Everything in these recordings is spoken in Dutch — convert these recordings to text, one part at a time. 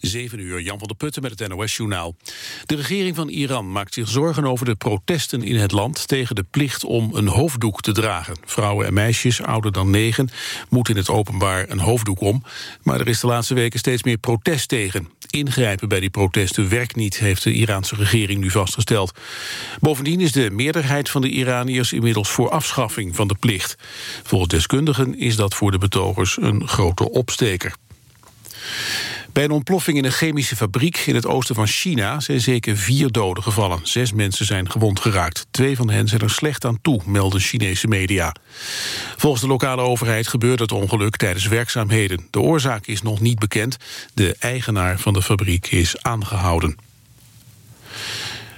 7 uur, Jan van der Putten met het NOS-journaal. De regering van Iran maakt zich zorgen over de protesten in het land... tegen de plicht om een hoofddoek te dragen. Vrouwen en meisjes ouder dan negen moeten in het openbaar een hoofddoek om. Maar er is de laatste weken steeds meer protest tegen. Ingrijpen bij die protesten werkt niet, heeft de Iraanse regering nu vastgesteld. Bovendien is de meerderheid van de Iraniërs inmiddels voor afschaffing van de plicht. Volgens deskundigen is dat voor de betogers een grote opsteker. Bij een ontploffing in een chemische fabriek in het oosten van China zijn zeker vier doden gevallen. Zes mensen zijn gewond geraakt. Twee van hen zijn er slecht aan toe, melden Chinese media. Volgens de lokale overheid gebeurde het ongeluk tijdens werkzaamheden. De oorzaak is nog niet bekend. De eigenaar van de fabriek is aangehouden.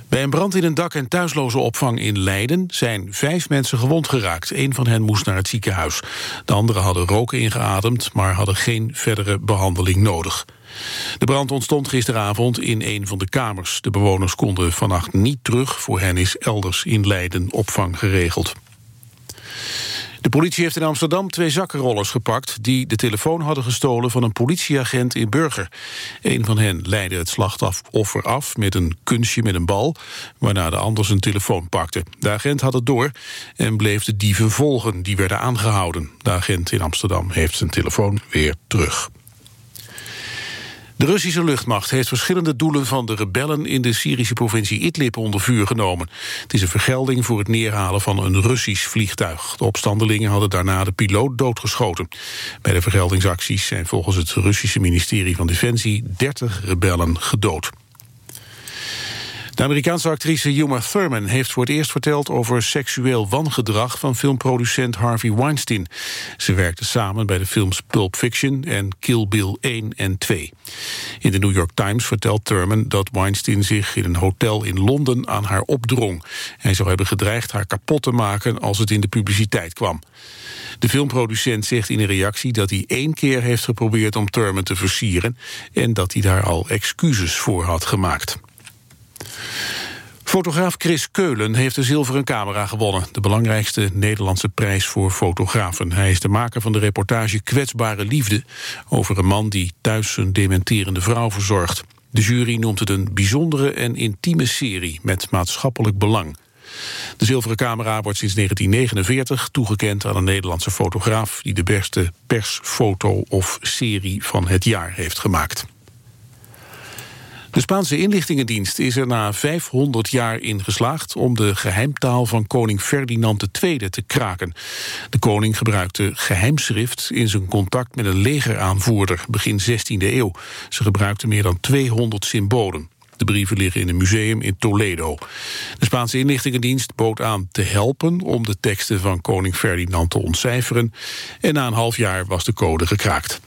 Bij een brand in een dak- en thuisloze opvang in Leiden zijn vijf mensen gewond geraakt. Een van hen moest naar het ziekenhuis. De anderen hadden roken ingeademd, maar hadden geen verdere behandeling nodig. De brand ontstond gisteravond in een van de kamers. De bewoners konden vannacht niet terug. Voor hen is elders in Leiden opvang geregeld. De politie heeft in Amsterdam twee zakkenrollers gepakt... die de telefoon hadden gestolen van een politieagent in Burger. Een van hen leidde het slachtoffer af met een kunstje met een bal... waarna de ander zijn telefoon pakte. De agent had het door en bleef de dieven volgen. Die werden aangehouden. De agent in Amsterdam heeft zijn telefoon weer terug. De Russische luchtmacht heeft verschillende doelen van de rebellen in de Syrische provincie Idlib onder vuur genomen. Het is een vergelding voor het neerhalen van een Russisch vliegtuig. De opstandelingen hadden daarna de piloot doodgeschoten. Bij de vergeldingsacties zijn volgens het Russische ministerie van Defensie 30 rebellen gedood. De Amerikaanse actrice Uma Thurman heeft voor het eerst verteld over seksueel wangedrag van filmproducent Harvey Weinstein. Ze werkte samen bij de films Pulp Fiction en Kill Bill 1 en 2. In de New York Times vertelt Thurman dat Weinstein zich in een hotel in Londen aan haar opdrong. Hij zou hebben gedreigd haar kapot te maken als het in de publiciteit kwam. De filmproducent zegt in een reactie dat hij één keer heeft geprobeerd om Thurman te versieren en dat hij daar al excuses voor had gemaakt. Fotograaf Chris Keulen heeft de zilveren camera gewonnen. De belangrijkste Nederlandse prijs voor fotografen. Hij is de maker van de reportage Kwetsbare Liefde... over een man die thuis een dementerende vrouw verzorgt. De jury noemt het een bijzondere en intieme serie... met maatschappelijk belang. De zilveren camera wordt sinds 1949 toegekend aan een Nederlandse fotograaf... die de beste persfoto of serie van het jaar heeft gemaakt. De Spaanse inlichtingendienst is er na 500 jaar in geslaagd... om de geheimtaal van koning Ferdinand II te kraken. De koning gebruikte geheimschrift in zijn contact met een legeraanvoerder... begin 16e eeuw. Ze gebruikte meer dan 200 symbolen. De brieven liggen in een museum in Toledo. De Spaanse inlichtingendienst bood aan te helpen... om de teksten van koning Ferdinand te ontcijferen... en na een half jaar was de code gekraakt.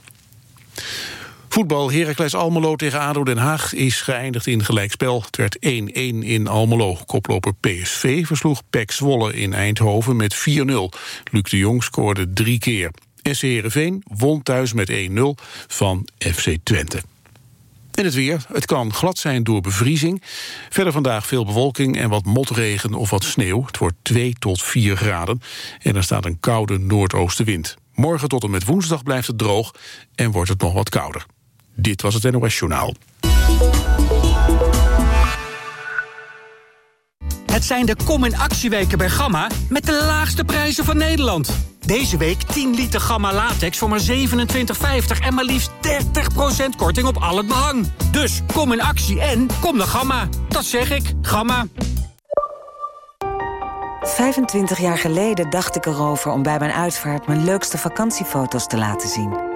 Voetbal Heracles Almelo tegen ADO Den Haag is geëindigd in gelijkspel. Het werd 1-1 in Almelo. Koploper PSV versloeg PEC Zwolle in Eindhoven met 4-0. Luc de Jong scoorde drie keer. SC Heerenveen won thuis met 1-0 van FC Twente. In het weer. Het kan glad zijn door bevriezing. Verder vandaag veel bewolking en wat motregen of wat sneeuw. Het wordt 2 tot 4 graden. En er staat een koude noordoostenwind. Morgen tot en met woensdag blijft het droog en wordt het nog wat kouder. Dit was het NOS Journaal. Het zijn de kom- en actieweken bij Gamma met de laagste prijzen van Nederland. Deze week 10 liter Gamma latex voor maar 27,50 en maar liefst 30% korting op al het behang. Dus kom in actie en kom naar Gamma. Dat zeg ik, Gamma. 25 jaar geleden dacht ik erover om bij mijn uitvaart... mijn leukste vakantiefoto's te laten zien.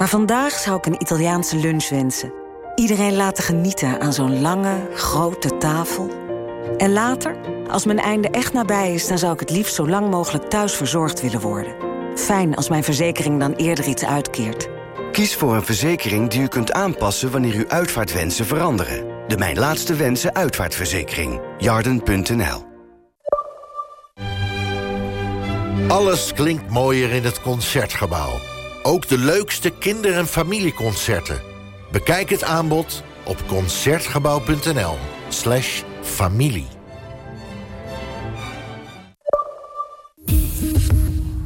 Maar vandaag zou ik een Italiaanse lunch wensen. Iedereen laten genieten aan zo'n lange, grote tafel. En later, als mijn einde echt nabij is... dan zou ik het liefst zo lang mogelijk thuis verzorgd willen worden. Fijn als mijn verzekering dan eerder iets uitkeert. Kies voor een verzekering die u kunt aanpassen... wanneer uw uitvaartwensen veranderen. De Mijn Laatste Wensen uitvaartverzekering. Jarden.nl Alles klinkt mooier in het Concertgebouw. Ook de leukste kinder- en familieconcerten. Bekijk het aanbod op concertgebouw.nl slash familie.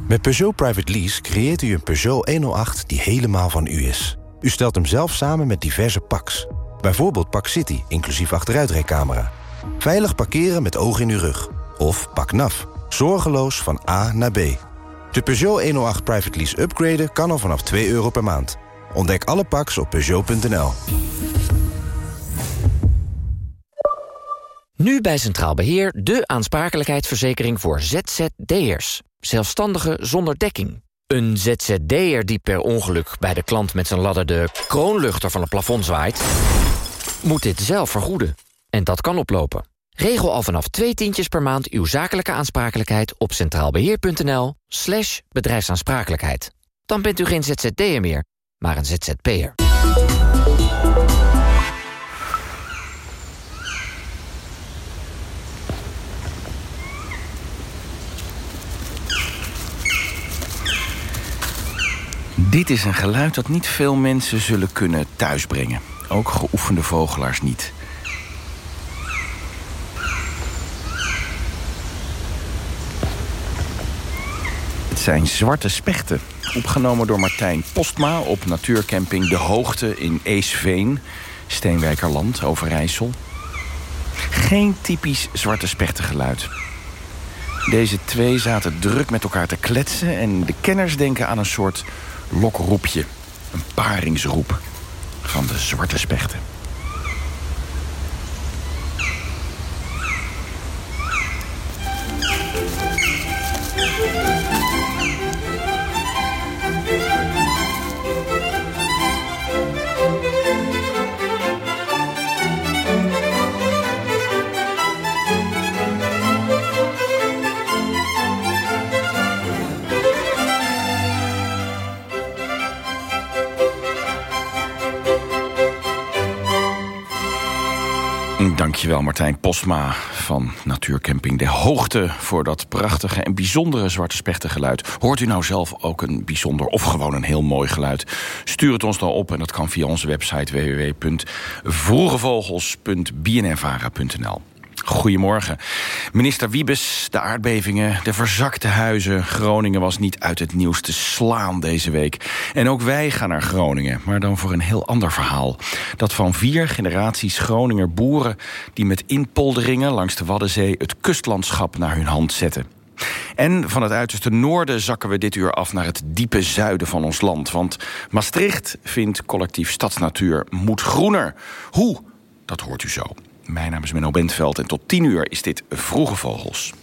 Met Peugeot Private Lease creëert u een Peugeot 108 die helemaal van u is. U stelt hem zelf samen met diverse packs. Bijvoorbeeld Pak City, inclusief achteruitrijcamera. Veilig parkeren met oog in uw rug. Of Pak NAF, zorgeloos van A naar B. De Peugeot 108 Private Lease upgraden kan al vanaf 2 euro per maand. Ontdek alle packs op Peugeot.nl. Nu bij Centraal Beheer de aansprakelijkheidsverzekering voor ZZD'ers. Zelfstandigen zonder dekking. Een ZZD'er die per ongeluk bij de klant met zijn ladder de kroonluchter van het plafond zwaait... moet dit zelf vergoeden. En dat kan oplopen. Regel al vanaf twee tientjes per maand uw zakelijke aansprakelijkheid op centraalbeheer.nl slash bedrijfsaansprakelijkheid. Dan bent u geen ZZD'er meer, maar een ZZP'er. Dit is een geluid dat niet veel mensen zullen kunnen thuisbrengen. Ook geoefende vogelaars niet. Zijn zwarte spechten. Opgenomen door Martijn Postma op natuurcamping De Hoogte in Eesveen, Steenwijkerland, Overijssel. Geen typisch zwarte spechtengeluid. Deze twee zaten druk met elkaar te kletsen... en de kenners denken aan een soort lokroepje. Een paringsroep van de zwarte spechten. Dankjewel Martijn Posma van Natuurcamping De Hoogte... voor dat prachtige en bijzondere zwarte spechtengeluid. Hoort u nou zelf ook een bijzonder of gewoon een heel mooi geluid? Stuur het ons dan op en dat kan via onze website www.vroegevogels.bnnvara.nl. Goedemorgen. Minister Wiebes, de aardbevingen, de verzakte huizen. Groningen was niet uit het nieuws te slaan deze week. En ook wij gaan naar Groningen, maar dan voor een heel ander verhaal. Dat van vier generaties Groninger boeren... die met inpolderingen langs de Waddenzee het kustlandschap naar hun hand zetten. En van het uiterste noorden zakken we dit uur af naar het diepe zuiden van ons land. Want Maastricht vindt collectief Stadsnatuur moet groener. Hoe? Dat hoort u zo. Mijn naam is Menno Bentveld en tot 10 uur is dit Vroege Vogels.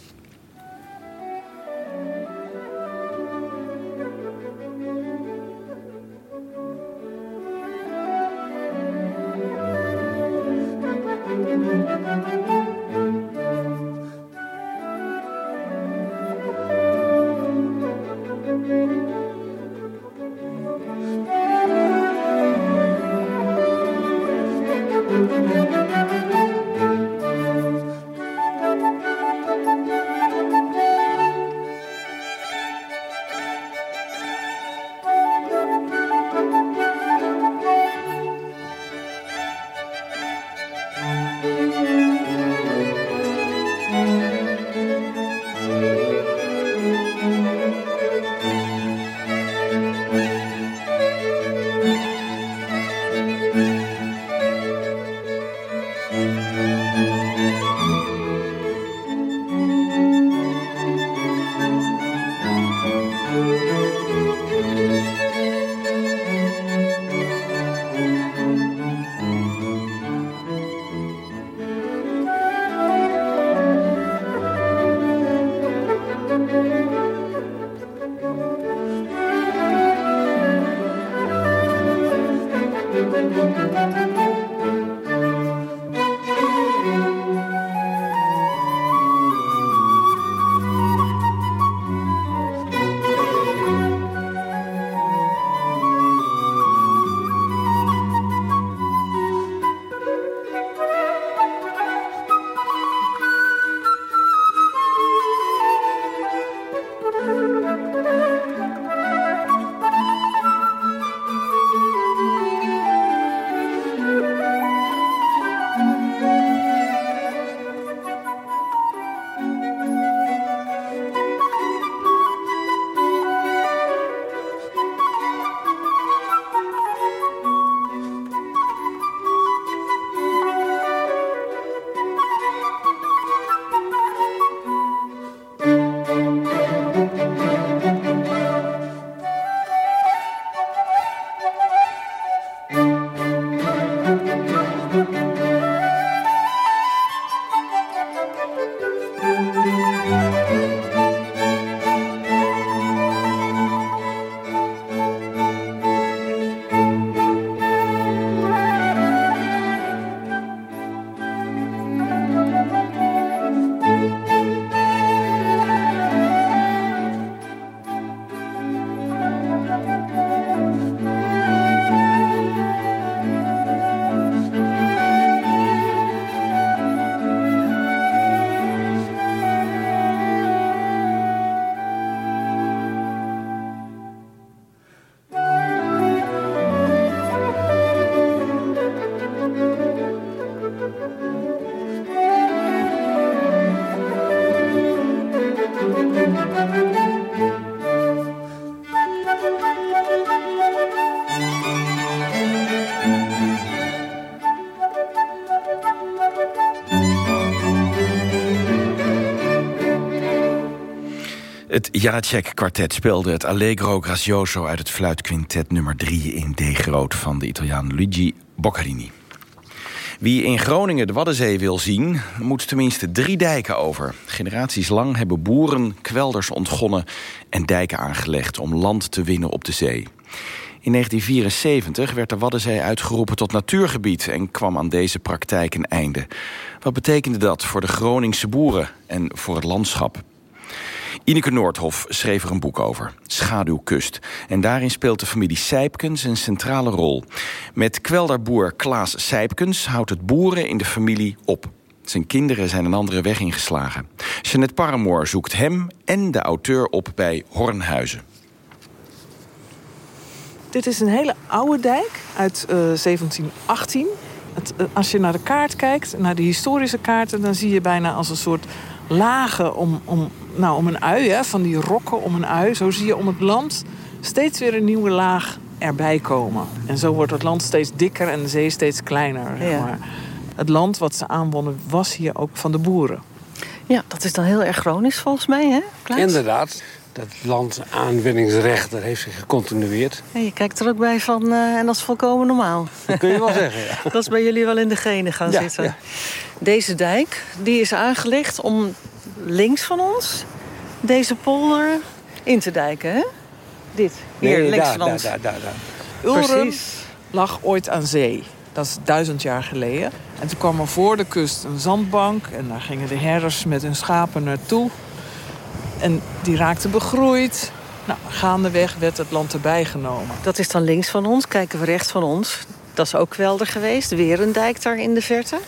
Het Janacek-kwartet speelde het Allegro Grazioso... uit het fluitquintet nummer 3 in D groot van de Italiaan Luigi Boccarini. Wie in Groningen de Waddenzee wil zien, moet tenminste drie dijken over. Generaties lang hebben boeren kwelders ontgonnen en dijken aangelegd... om land te winnen op de zee. In 1974 werd de Waddenzee uitgeroepen tot natuurgebied... en kwam aan deze praktijk een einde. Wat betekende dat voor de Groningse boeren en voor het landschap? Ineke Noordhof schreef er een boek over, Schaduwkust. En daarin speelt de familie Sijpkens een centrale rol. Met kwelderboer Klaas Sijpkens houdt het boeren in de familie op. Zijn kinderen zijn een andere weg ingeslagen. Jeanette Paramoor zoekt hem en de auteur op bij Hornhuizen. Dit is een hele oude dijk uit uh, 1718. Het, uh, als je naar de kaart kijkt, naar de historische kaarten... dan zie je bijna als een soort lagen om, om, nou, om een ui, hè, van die rokken om een ui. Zo zie je om het land steeds weer een nieuwe laag erbij komen. En zo wordt het land steeds dikker en de zee steeds kleiner. Zeg maar. Het land wat ze aanwonnen was hier ook van de boeren. Ja, dat is dan heel erg chronisch volgens mij, hè? Klaas? Inderdaad. Dat landaanwinningsrecht dat heeft zich gecontinueerd. En je kijkt er ook bij van, uh, en dat is volkomen normaal. Dat kun je wel zeggen, ja. dat is bij jullie wel in de genen gaan ja, zitten. Ja. Deze dijk die is aangelegd om links van ons deze polder in te dijken, hè? Dit, hier nee, links daar, van ons. Daar, daar, daar. Ulrum lag ooit aan zee. Dat is duizend jaar geleden. En toen kwam er voor de kust een zandbank. En daar gingen de herders met hun schapen naartoe. En die raakte begroeid. Nou, gaandeweg werd het land erbij genomen. Dat is dan links van ons. Kijken we rechts van ons. Dat is ook kwelder geweest. Weer een dijk daar in de verte.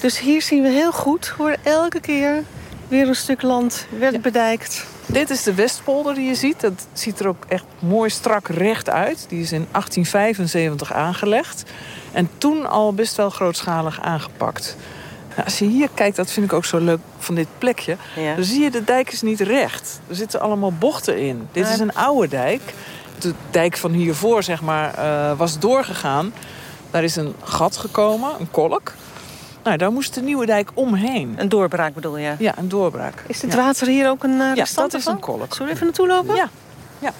Dus hier zien we heel goed hoe er elke keer weer een stuk land werd ja. bedijkt. Dit is de Westpolder die je ziet. Dat ziet er ook echt mooi strak recht uit. Die is in 1875 aangelegd. En toen al best wel grootschalig aangepakt. Nou, als je hier kijkt, dat vind ik ook zo leuk van dit plekje. Ja. Dan zie je de dijk is niet recht. Er zitten allemaal bochten in. Dit is een oude dijk. De dijk van hiervoor zeg maar, uh, was doorgegaan. Daar is een gat gekomen, een kolk. Nou, daar moest de nieuwe dijk omheen. Een doorbraak bedoel je? Ja, een doorbraak. Is het water hier ook een uh, Ja, dat is een kolk. Zullen we even naartoe lopen? Ja. ja.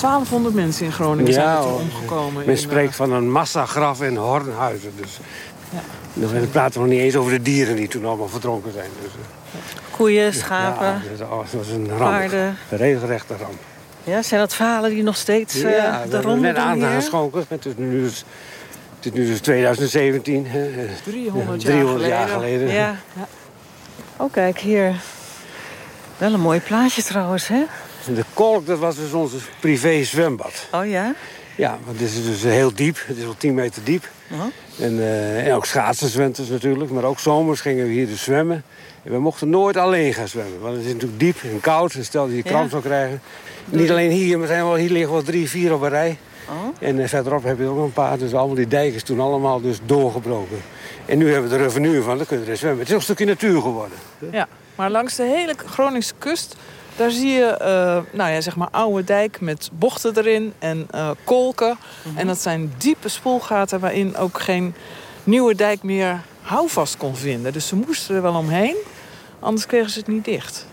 1200 mensen in Groningen zijn er omgekomen. Men spreekt uh... van een massagraf in Hornhuizen. Dus. Ja. Dan praten we nog niet eens over de dieren die toen allemaal verdronken zijn. Dus, Koeien, schapen, ja, dat was een ramp. paarden. Een regelrechte ramp. Ja, zijn dat verhalen die nog steeds uh, ja, de ronde net doen hier? aangeschonken. Het is nu dus, het is nu dus 2017. 300, 300 jaar jaar geleden. Ja. ja. Oh, kijk, hier. Wel een mooi plaatje trouwens, hè? De kolk, dat was dus onze privé zwembad. Oh ja? Ja, want het is dus heel diep. Het is al 10 meter diep. Oh. En, uh, en ook schaatsenzwemters natuurlijk. Maar ook zomers gingen we hier dus zwemmen. En we mochten nooit alleen gaan zwemmen. Want het is natuurlijk diep en koud. En stel dat je kramp ja. zou krijgen. Niet alleen hier, maar zijn wel, hier liggen wel drie, vier op een rij. Oh. En verderop heb je ook nog een paar. Dus allemaal die dijken is toen allemaal dus doorgebroken. En nu hebben we er revenue van, dan kun je erin zwemmen. Het is ook een stukje natuur geworden. Ja, maar langs de hele Groningse kust... daar zie je uh, nou ja, zeg maar oude dijk met bochten erin en uh, kolken. Mm -hmm. En dat zijn diepe spoelgaten waarin ook geen nieuwe dijk meer houvast kon vinden. Dus ze moesten er wel omheen, anders kregen ze het niet dicht.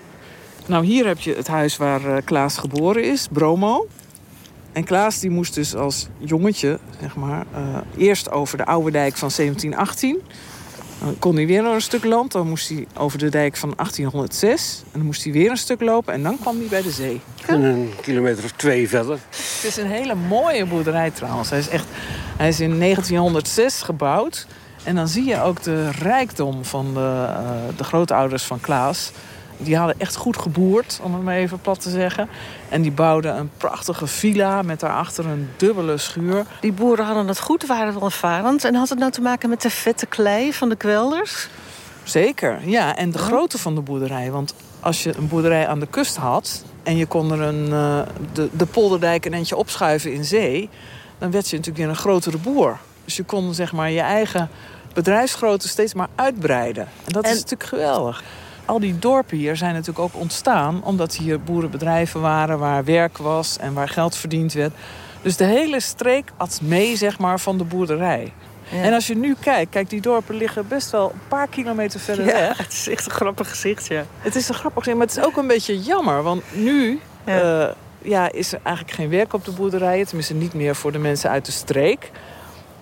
Nou, hier heb je het huis waar uh, Klaas geboren is, Bromo. En Klaas die moest dus als jongetje, zeg maar, uh, eerst over de oude dijk van 1718. Dan kon hij weer naar een stuk land. Dan moest hij over de dijk van 1806. En dan moest hij weer een stuk lopen. En dan kwam hij bij de zee. En een kilometer of twee verder. Het is een hele mooie boerderij trouwens. Hij is, echt, hij is in 1906 gebouwd. En dan zie je ook de rijkdom van de, uh, de grootouders van Klaas. Die hadden echt goed geboerd, om het maar even plat te zeggen. En die bouwden een prachtige villa met daarachter een dubbele schuur. Die boeren hadden het goed, waren wel ervarend. En had het nou te maken met de vette klei van de kwelders? Zeker, ja. En de grootte van de boerderij. Want als je een boerderij aan de kust had... en je kon er een, uh, de, de polderdijk een eentje opschuiven in zee... dan werd je natuurlijk weer een grotere boer. Dus je kon zeg maar je eigen bedrijfsgrootte steeds maar uitbreiden. En dat en... is natuurlijk geweldig al die dorpen hier zijn natuurlijk ook ontstaan... omdat hier boerenbedrijven waren waar werk was en waar geld verdiend werd. Dus de hele streek at mee zeg maar, van de boerderij. En als je nu kijkt, kijk, die dorpen liggen best wel een paar kilometer verder Ja, weg. het is echt een grappig gezicht, ja. Het is een grappig gezicht, maar het is ook een beetje jammer. Want nu ja. ja, is er eigenlijk geen werk op de boerderijen. Tenminste, niet meer voor de mensen uit de streek.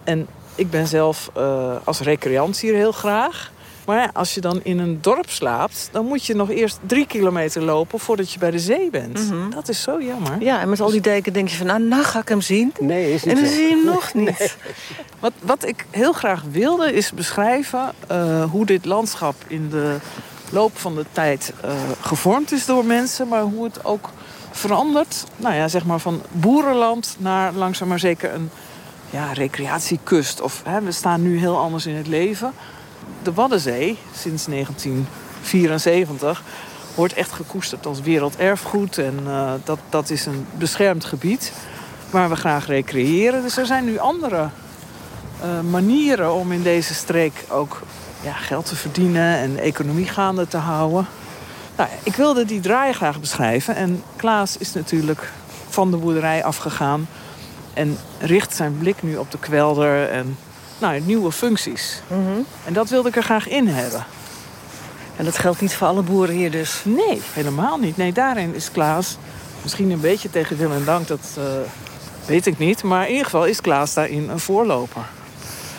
En ik ben zelf uh, als recreant hier heel graag. Maar ja, als je dan in een dorp slaapt... dan moet je nog eerst drie kilometer lopen voordat je bij de zee bent. Mm -hmm. Dat is zo jammer. Ja, en met al die dijken denk je van... nou, nou ga ik hem zien. Nee, is niet En dan zo. zie je hem nog niet. Nee. Wat, wat ik heel graag wilde is beschrijven... Uh, hoe dit landschap in de loop van de tijd uh, gevormd is door mensen... maar hoe het ook verandert. Nou ja, zeg maar van boerenland naar langzaam maar zeker een ja, recreatiekust. Of hè, we staan nu heel anders in het leven. De Waddenzee, sinds 1974, wordt echt gekoesterd als werelderfgoed. En uh, dat, dat is een beschermd gebied waar we graag recreëren. Dus er zijn nu andere uh, manieren om in deze streek ook ja, geld te verdienen en economie gaande te houden. Nou, ik wilde die draai graag beschrijven. En Klaas is natuurlijk van de boerderij afgegaan. En richt zijn blik nu op de kwelder en nou, nieuwe functies. Mm -hmm. En dat wilde ik er graag in hebben. En dat geldt niet voor alle boeren hier dus? Nee, helemaal niet. Nee, daarin is Klaas misschien een beetje tegen wil en dank. Dat uh, weet ik niet. Maar in ieder geval is Klaas daarin een voorloper.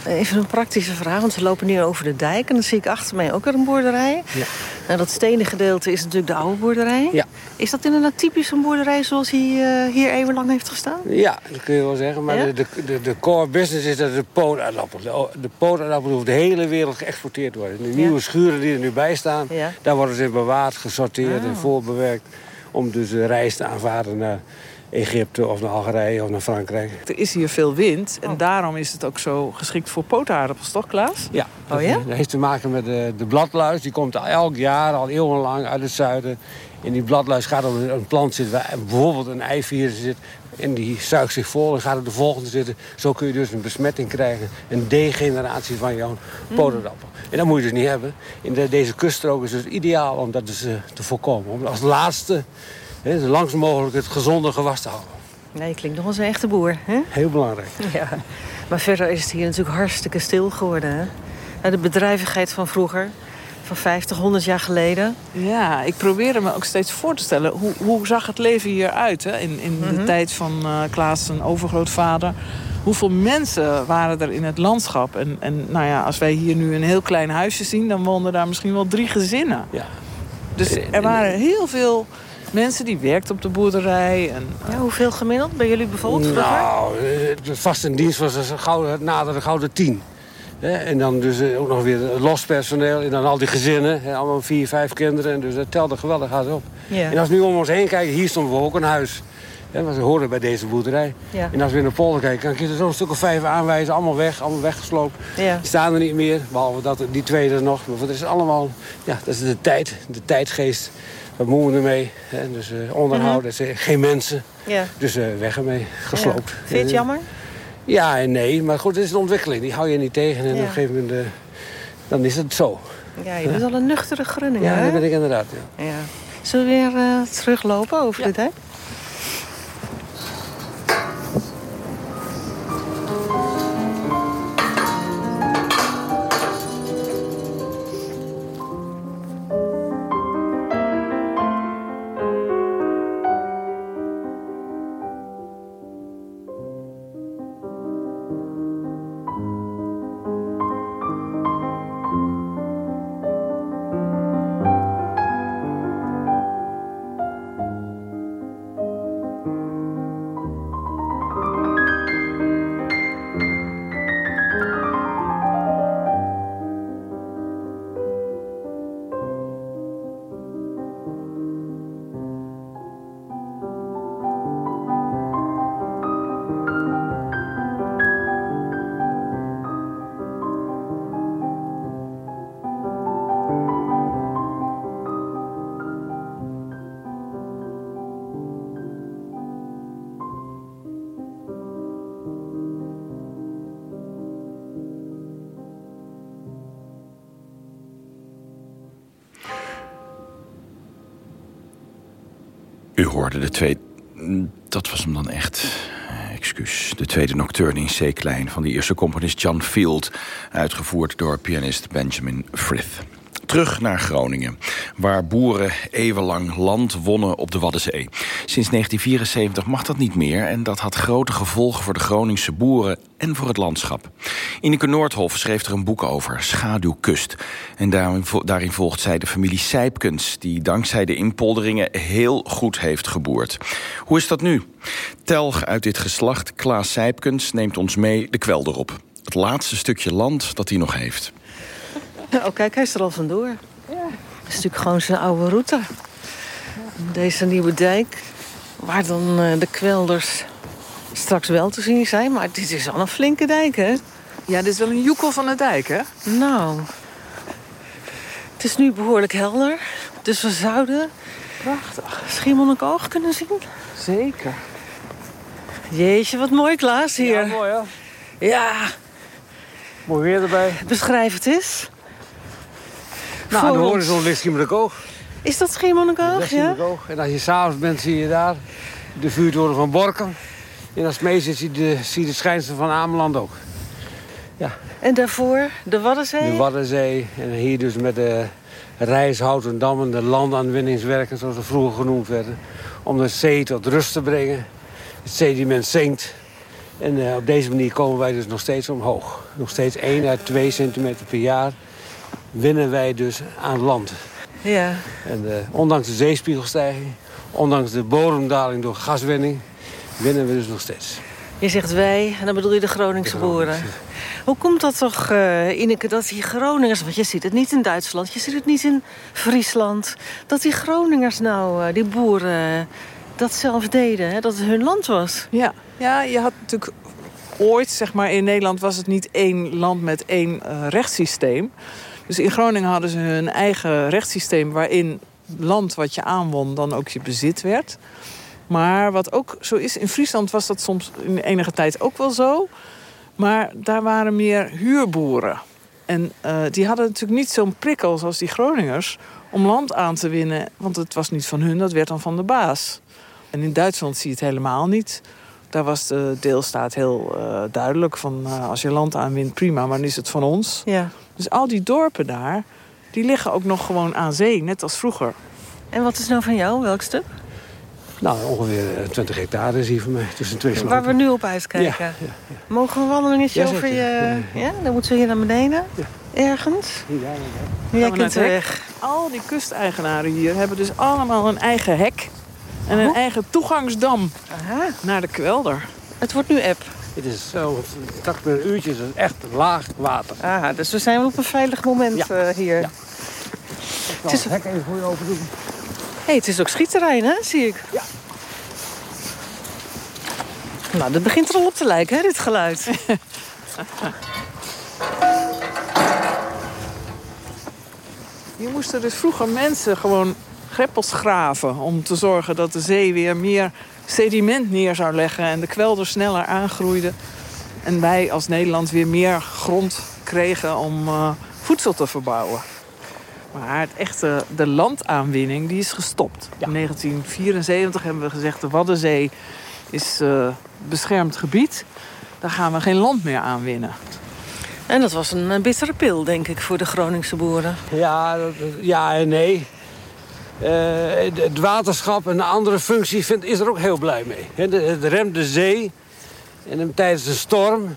Even een praktische vraag, want we lopen nu over de dijk... en dan zie ik achter mij ook weer een boerderij. Ja. Nou, dat stenen gedeelte is natuurlijk de oude boerderij. Ja. Is dat inderdaad typisch een boerderij zoals hij uh, hier eeuwenlang heeft gestaan? Ja, dat kun je wel zeggen. Maar ja? de, de, de core business is dat de pootaardappel. De, de pootaardappel hoeft de hele wereld geëxporteerd te worden. De nieuwe Ja. schuren die er nu bij staan... Daar worden ze bewaard, gesorteerd Ah. en voorbewerkt... om dus de reis te aanvaarden naar Egypte of naar Algerije of naar Frankrijk. Er is hier veel wind en daarom is het ook zo geschikt voor pootaardappels, toch Klaas? Ja, Oh ja? dat heeft te maken met de, de bladluis. Die komt elk jaar, al eeuwenlang, uit het zuiden. En die bladluis gaat op een plant zitten waar bijvoorbeeld een eivirus zit. En die zuigt zich vol en gaat op de volgende zitten. Zo kun je dus een besmetting krijgen. Een degeneratie van jouw potaardappel. En dat moet je dus niet hebben. In de, deze kuststrook is dus ideaal om dat dus, uh, te voorkomen. Om als laatste, hè, zo langst mogelijk, het gezonde gewas te houden. Nee, klinkt nog als een echte boer. Hè? Heel belangrijk. Ja. Maar verder is het hier natuurlijk hartstikke stil geworden. Hè? Nou, de bedrijvigheid van vroeger, van 50, 100 jaar geleden. Ja, ik probeerde me ook steeds voor te stellen... hoe, hoe zag het leven hier uit hè? in, in de Mhm. tijd van uh, Klaas, zijn overgrootvader... Hoeveel mensen waren er in het landschap? En, en nou ja, als wij hier nu een heel klein huisje zien... dan woonden daar misschien wel drie gezinnen. Ja. Dus er waren heel veel mensen die werkten op de boerderij. En, Ja, hoeveel gemiddeld bij jullie bijvoorbeeld vroeger? Nou, eh, de vaste dienst was gouden, nader de gouden tien. Hè, En dan dus eh, ook nog weer los personeel. En dan al die gezinnen. hè, Allemaal vier, vijf kinderen. En dus dat telde geweldig hard op. Ja. En als we nu om ons heen kijken, hier stond ook een huis. Hè, want ze horen bij deze boerderij. Ja. En als we in de polder kijken, dan kun je er zo'n stuk of vijf aanwijzen. Allemaal weg, allemaal weggesloopt. Ja. Die staan er niet meer. Behalve dat, die twee er nog. Maar rest is allemaal, ja, dat is de tijd, de tijdgeest. We ermee? Hè? Dus eh, onderhoud, dat is, eh, geen mensen. Ja. Dus eh, weg ermee, gesloopt. Ja. Vind je het Eh, jammer? Ja en nee, maar goed, het is een ontwikkeling. Die hou je niet tegen en op een gegeven moment... dan is het zo. Ja, je bent wel een nuchtere grunning, Ja, hè? dat ben ik inderdaad. Ja. Zullen we weer teruglopen over de dijk? U hoorde de twee... Dat was hem dan echt. Excuus. De tweede nocturne in C-klein van de eerste componist John Field... uitgevoerd door pianist Benjamin Frith. Terug naar Groningen, waar boeren eeuwenlang land wonnen op de Waddenzee. Sinds 1974 mag dat niet meer en dat had grote gevolgen voor de Groningse boeren en voor het landschap. Ineke Noordhof schreef er een boek over, Schaduwkust. En daarin, daarin volgt zij de familie Sijpkens... die dankzij de inpolderingen heel goed heeft geboerd. Hoe is dat nu? Telg uit dit geslacht, Klaas Sijpkens, neemt ons mee de kwelder op. Het laatste stukje land dat hij nog heeft. Oh, kijk, hij is er al vandoor. Ja. Dat is natuurlijk gewoon zijn oude route. Deze nieuwe dijk, waar dan uh, de kwelders straks wel te zien zijn. Maar dit is al een flinke dijk, hè? Ja, dit is wel een joekel van de dijk, hè? Nou, het is nu behoorlijk helder. Dus we zouden Prachtig. Schiermonnikoog kunnen zien. Zeker. Jeetje, wat mooi, Klaas, hier. Ja, mooi, hè? Ja. Mooi weer erbij. Beschrijf het eens. Nou, aan de horizon ligt Schiermonnikoog. Is dat Schiermonnikoog, ja? En als je s'avonds bent, zie je daar de vuurtoren van Borken. En als het mee zit, zie je de, zie de schijnsel van Ameland ook. Ja. En daarvoor de Waddenzee? De Waddenzee. En hier dus met de rijshouten dammen, de landaanwinningswerken, zoals ze vroeger genoemd werden. Om de zee tot rust te brengen. Het sediment zinkt. En uh, op deze manier komen wij dus nog steeds omhoog. Nog steeds 1 à 2 centimeter per jaar winnen wij dus aan land. Ja. En uh, ondanks de zeespiegelstijging, ondanks de bodemdaling door gaswinning... winnen we dus nog steeds. Je zegt wij, en dan bedoel je de Groningse boeren. Hoe komt dat toch, uh, Ineke, dat die Groningers... want je ziet het niet in Duitsland, je ziet het niet in Friesland... dat die Groningers nou, uh, die boeren, dat zelf deden, hè, dat het hun land was? Ja, ja je had natuurlijk ooit, zeg maar, in Nederland was het niet één land met één uh, rechtssysteem. Dus in Groningen hadden ze hun eigen rechtssysteem... waarin land wat je aanwon dan ook je bezit werd. Maar wat ook zo is, in Friesland was dat soms in enige tijd ook wel zo. Maar daar waren meer huurboeren. En uh, die hadden natuurlijk niet zo'n prikkel zoals die Groningers... om land aan te winnen, want het was niet van hun, dat werd dan van de baas. En in Duitsland zie je het helemaal niet. Daar was de deelstaat heel uh, duidelijk van... Uh, als je land aanwint, prima, maar dan is het van ons. Ja. Dus al die dorpen daar, die liggen ook nog gewoon aan zee, net als vroeger. En wat is nou van jou, welk stuk? Nou, ongeveer 20 hectare is hier voor mij, tussen twee sloten. Waar we nu op uitkijken. Ja, ja, ja. Mogen we een wandelingetje Ja, over je... Ja, dan moeten we hier naar beneden. Ergens. Ja, ja, ja. Jij kunt weg. Al die kusteigenaren hier hebben dus allemaal een eigen hek... en een Oh. eigen toegangsdam Aha. naar de kwelder. Het wordt nu app. Het is zo, straks met een uurtje is het echt laag water. Aha, dus we zijn wel op een veilig moment Ja. eh, hier. Ja. Het is, het hek even voor je open doen. Hey, het is ook schietterrein, hè, zie ik. Ja. Nou, dat begint er al op te lijken, hè, dit geluid. Hier moesten dus vroeger mensen gewoon greppels graven... om te zorgen dat de zee weer meer sediment neer zou leggen... en de kwelder sneller aangroeide. En wij als Nederland weer meer grond kregen om eh, voedsel te verbouwen. Maar het echte, de landaanwinning die is gestopt. In 1974 hebben we gezegd... de Waddenzee is eh, beschermd gebied. Daar gaan we geen land meer aanwinnen. En dat was een eh, bittere pil, denk ik, voor de Groningse boeren. Ja, ja en nee. Eh, het waterschap en een andere functie vindt, is er ook heel blij mee. Hè, de- Het remt de zee. En tijdens de storm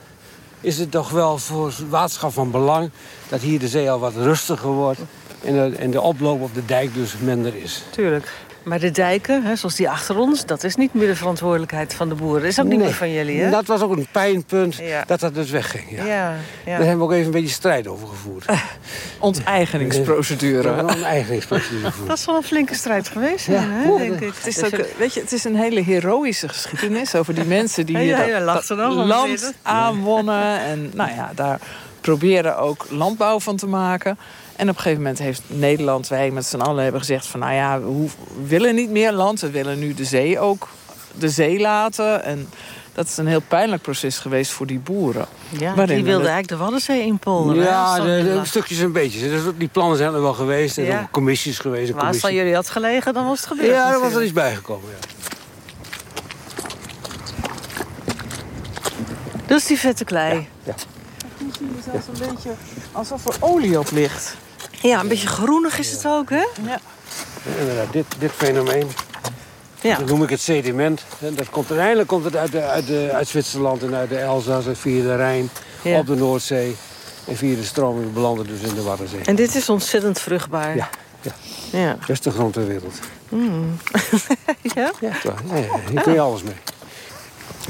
is het toch wel voor het waterschap van belang... dat hier de zee al wat rustiger wordt. En de, en de oploop op de dijk dus minder is. Tuurlijk. Maar de dijken, hè, zoals die achter ons, dat is niet meer de verantwoordelijkheid van de boeren. Dat is ook niet Nee. meer van jullie, hè? Dat was ook een pijnpunt Ja. dat dat dus wegging. Ja. Ja, Daar hebben we ook even een beetje strijd over gevoerd. Onteigeningsprocedure. Dat is wel een flinke strijd geweest, Ja. hè, denk ik. Het is, ook, weet je, het is een hele heroïsche geschiedenis over die mensen die hier dat- dat land aanwonnen. En nou ja, daar proberen ook landbouw van te maken. En op een gegeven moment heeft Nederland, wij met z'n allen hebben gezegd van nou ja, we willen niet meer land. We willen nu de zee ook de zee laten. En dat is een heel pijnlijk proces geweest voor die boeren. Ja, die we wilde het- eigenlijk de Waddenzee inpolderen. Ja, is de, stukjes en beetjes. Dus die plannen zijn er wel geweest. Er Ja. zijn ook commissies geweest. het van commissie. jullie had gelegen, dan was het gebeurd. Ja, er was er iets bijgekomen. Ja. Is die vette klei. Ja. Hier zie je zelfs een beetje alsof er olie op ligt. Ja, een beetje groenig is het ook, hè? Ja. Inderdaad, dit, dit fenomeen. Ja. Dat noem ik het sediment. En dat komt, uiteindelijk komt het uit, de, uit, de, uit Zwitserland en uit de Elzas en via de Rijn Ja. op de Noordzee. En via de stroming belanden dus in de Waddenzee. En dit is ontzettend vruchtbaar. Ja, ja. Ja. Beste grond ter wereld. Mm. ja? Ja, ja, hier kun je alles mee.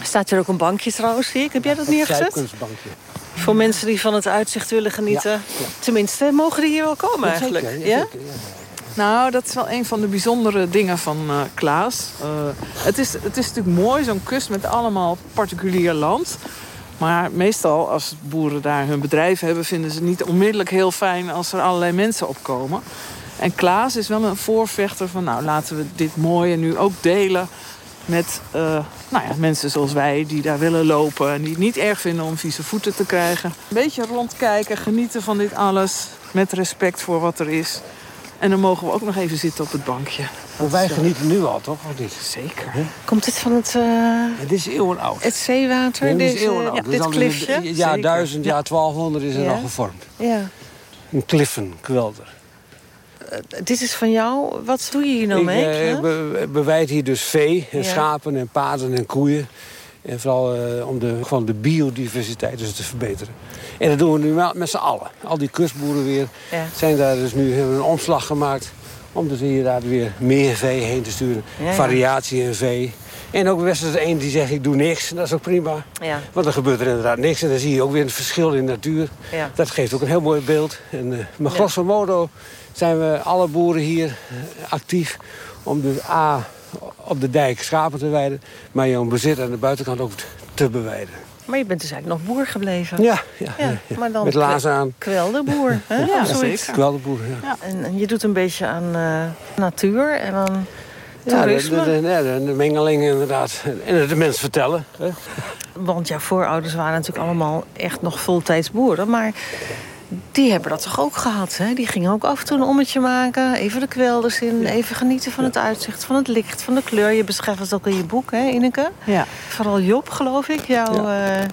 Staat hier ook een bankje trouwens, zie ik. Heb jij dat neergezet? Zuidkunstbankje. Voor mensen die van het uitzicht willen genieten. Tenminste, mogen die hier wel komen eigenlijk. Zeker, ja? zeker, ja. Nou, dat is wel een van de bijzondere dingen van eh, Klaas. Eh, het, is, het is natuurlijk mooi, zo'n kust met allemaal particulier land. Maar meestal, als boeren daar hun bedrijf hebben... vinden ze het niet onmiddellijk heel fijn als er allerlei mensen opkomen. En Klaas is wel een voorvechter van... nou, laten we dit mooie nu ook delen met eh, nou ja, mensen zoals wij... die daar willen lopen en die het niet erg vinden om vieze voeten te krijgen. Een beetje rondkijken, genieten van dit alles... met respect voor wat er is... En dan mogen we ook nog even zitten op het bankje. Maar wij genieten nu al, toch? Of niet? Zeker. Komt dit van het, eh, Het is eeuwenoud. het zeewater? Nee, dit is eeuwenoud. ja, Dit dit klifje? Ja, Zeker. 1000, ja, 1200 is er Ja. al gevormd. Ja. Een kliffenkwelder. Eh, dit is van jou. Wat doe je hier nou ik mee? eh, Klaas? be- bewijd hier dus vee, en Ja. schapen en paarden en koeien. En vooral eh, om de, gewoon de biodiversiteit dus te verbeteren. En dat doen we nu met z'n allen. Al die kustboeren weer Ja. zijn daar dus nu hebben een omslag gemaakt. Om dus inderdaad weer meer vee heen te sturen. Ja. Variatie in vee. En ook best er één die zegt ik doe niks. Dat is ook prima. Ja. Want dan gebeurt er inderdaad niks. En dan zie je ook weer een verschil in de natuur. Ja. Dat geeft ook een heel mooi beeld. En, eh, maar grosso modo zijn we alle boeren hier eh, actief om dus A, op de dijk schapen te weiden... maar jouw bezit aan de buitenkant ook te beweiden. Maar je bent dus eigenlijk nog boer gebleven. Ja, ja, Ja, ja, ja. maar dan met laars aan. kwelderboer. Hè? Ja, zeker. Wel de boeren, ja. En, en je doet een beetje aan eh, natuur en aan Ja, de, toerisme. de, de, ja, de, de mengeling inderdaad. En het de mens vertellen. Hè? Want jouw voorouders waren natuurlijk allemaal echt nog voltijds boeren. Maar die hebben dat toch ook gehad, hè? Die gingen ook af en toe een ommetje maken. Even de kwelders in, even genieten van het uitzicht, van het licht, van de kleur. Je beschrijft het ook in je boek, hè, Ineke? Ja. Vooral Job, geloof ik, jouw eh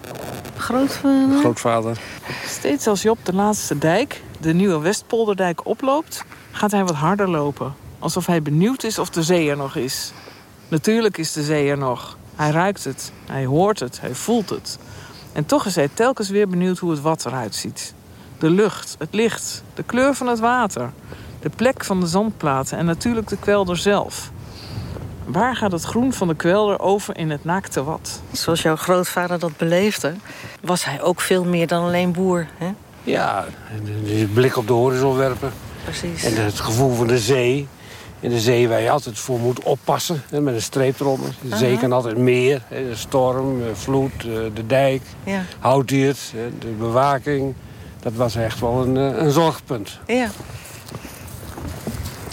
grootvader. Grootvader. Steeds als Job de laatste dijk, de nieuwe Westpolderdijk, oploopt... gaat hij wat harder lopen. Alsof hij benieuwd is of de zee er nog is. Natuurlijk is de zee er nog. Hij ruikt het, hij hoort het, hij voelt het. En toch is hij telkens weer benieuwd hoe het wat eruit ziet. De lucht, het licht, de kleur van het water... de plek van de zandplaten en natuurlijk de kwelder zelf. Waar gaat het groen van de kwelder over in het naakte wat? Zoals jouw grootvader dat beleefde, was hij ook veel meer dan alleen boer. Hè? Ja, de blik op de horizon werpen. Precies. En het gevoel van de zee. En de zee waar je altijd voor moet oppassen. Hè, met een streep eronder. De zee kan altijd meer. Hè, de storm, vloed, eh, de dijk. Ja. Houdt hij het. hè, De bewaking dat was echt wel een, eh, een zorgpunt. Ja.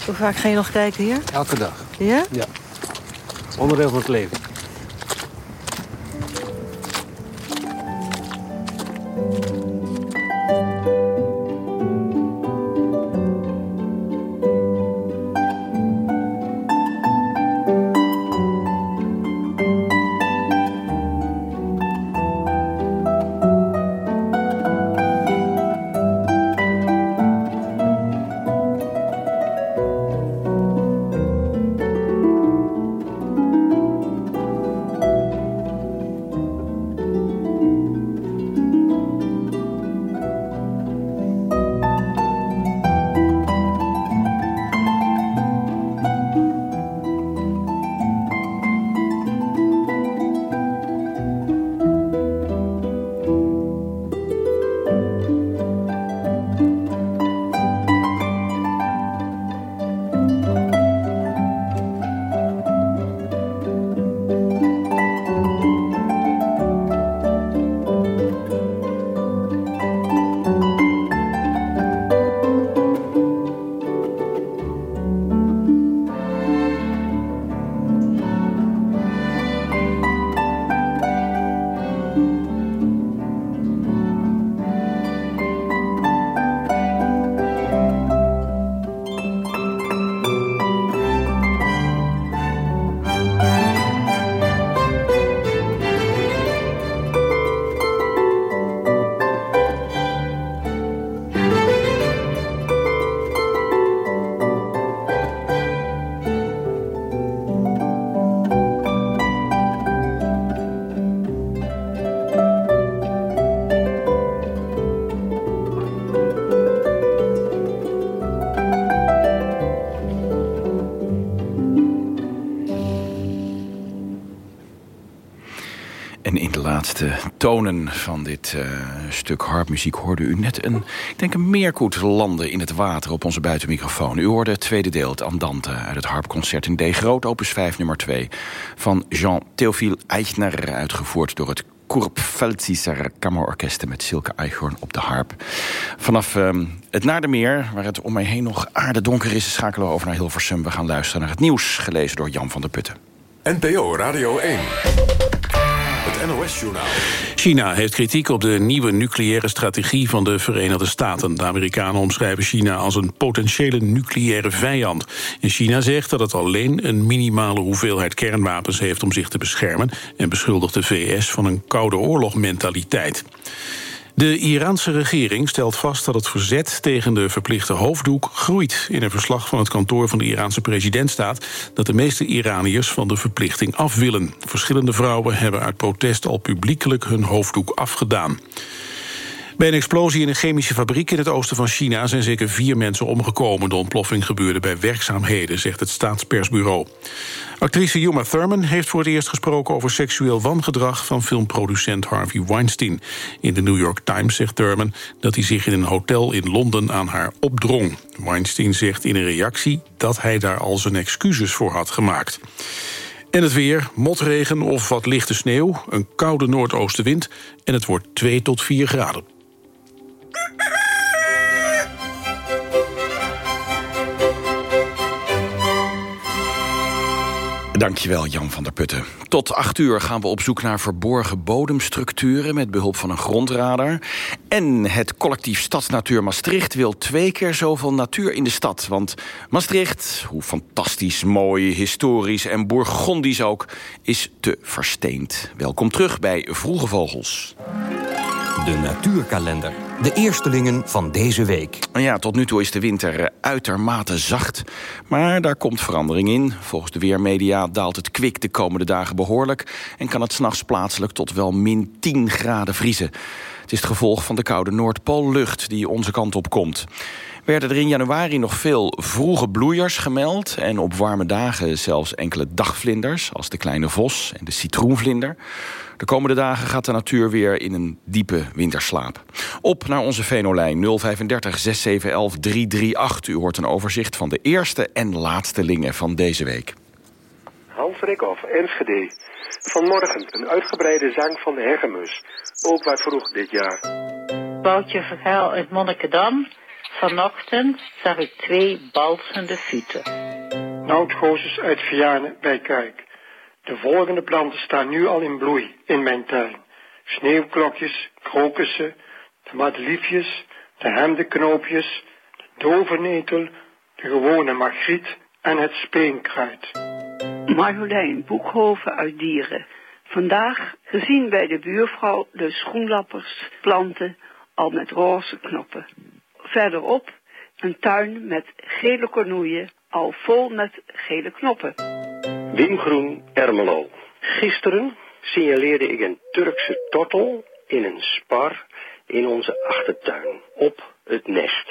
Hoe vaak ga je nog kijken hier? Elke dag. Ja? Ja. Onderdeel van het leven. Tonen van dit uh, stuk harpmuziek hoorde u net een, ik denk een meerkoet landen in het water op onze buitenmicrofoon. U hoorde het tweede deel, het Andante, uit het harpconcert in D groot, opus 5 nummer 2, van Jean-Théophile Eichner, uitgevoerd door het Kurpfeldtieser Kammerorkesten met Silke Eichhorn op de harp. Vanaf uh, het Naardermeer, waar het om mij heen nog aardedonker is... schakelen we over naar Hilversum. We gaan luisteren naar het nieuws, gelezen door Jan van der Putten. NPO Radio 1. China heeft kritiek op de nieuwe nucleaire strategie van de Verenigde Staten. De Amerikanen omschrijven China als een potentiële nucleaire vijand. En China zegt dat het alleen een minimale hoeveelheid kernwapens heeft om zich te beschermen... en beschuldigt de VS van een koude oorlogmentaliteit. De Iraanse regering stelt vast dat het verzet tegen de verplichte hoofddoek groeit. In een verslag van het kantoor van de Iraanse president staat dat de meeste Iraniërs van de verplichting af willen. Verschillende vrouwen hebben uit protest al publiekelijk hun hoofddoek afgedaan. Bij een explosie in een chemische fabriek in het oosten van China... zijn zeker vier mensen omgekomen. De ontploffing gebeurde bij werkzaamheden, zegt het staatspersbureau. Actrice Yuma Thurman heeft voor het eerst gesproken... over seksueel wangedrag van filmproducent Harvey Weinstein. In de New York Times zegt Thurman dat hij zich in een hotel in Londen aan haar opdrong. Weinstein zegt in een reactie dat hij daar al zijn excuses voor had gemaakt. En het weer, motregen of wat lichte sneeuw, een koude noordoostenwind... en het wordt 2 tot 4 graden. Dankjewel Jan van der Putten. Tot acht uur gaan we op zoek naar verborgen bodemstructuren... met behulp van een grondradar. En het collectief Stadsnatuur Maastricht wil twee keer zoveel natuur in de stad. Want Maastricht, hoe fantastisch, mooi, historisch en bourgondisch ook... is te versteend. Welkom terug bij Vroege Vogels. De natuurkalender. De eerstelingen van deze week. Ja, tot nu toe is de winter eh, uitermate zacht. Maar daar komt verandering in. Volgens de weermedia daalt het kwik de komende dagen behoorlijk... en kan het s'nachts plaatselijk tot wel min 10 graden vriezen. Het is het gevolg van de koude Noordpoollucht die onze kant op komt werden er in januari nog veel vroege bloeiers gemeld... en op warme dagen zelfs enkele dagvlinders... als de kleine vos en de citroenvlinder. De komende dagen gaat de natuur weer in een diepe winterslaap. Op naar onze Venolijn 035 6711 338. U hoort een overzicht van de eerste en laatste lingen van deze week. Hans Rikhoff, Enschede. Vanmorgen een uitgebreide zang van de hegemus. Ook wat vroeg dit jaar. Boutje Verhaal uit Monnikendam. Vanochtend zag ik twee balsende futen. Noutgozes uit Vianen bij Kuik. De volgende planten staan nu al in bloei in mijn tuin. Sneeuwklokjes, krokussen, de madeliefjes, de hemdenknoopjes, de dovernetel, de gewone magriet en het speenkruid. Marjolein Boekhoven uit Dieren. Vandaag gezien bij de buurvrouw de schoenlappers planten al met roze knoppen. Verderop een tuin met gele kornoeien al vol met gele knoppen. Wim Groen, Ermelo. Gisteren signaleerde ik een Turkse tortel in een spar in onze achtertuin, op het nest.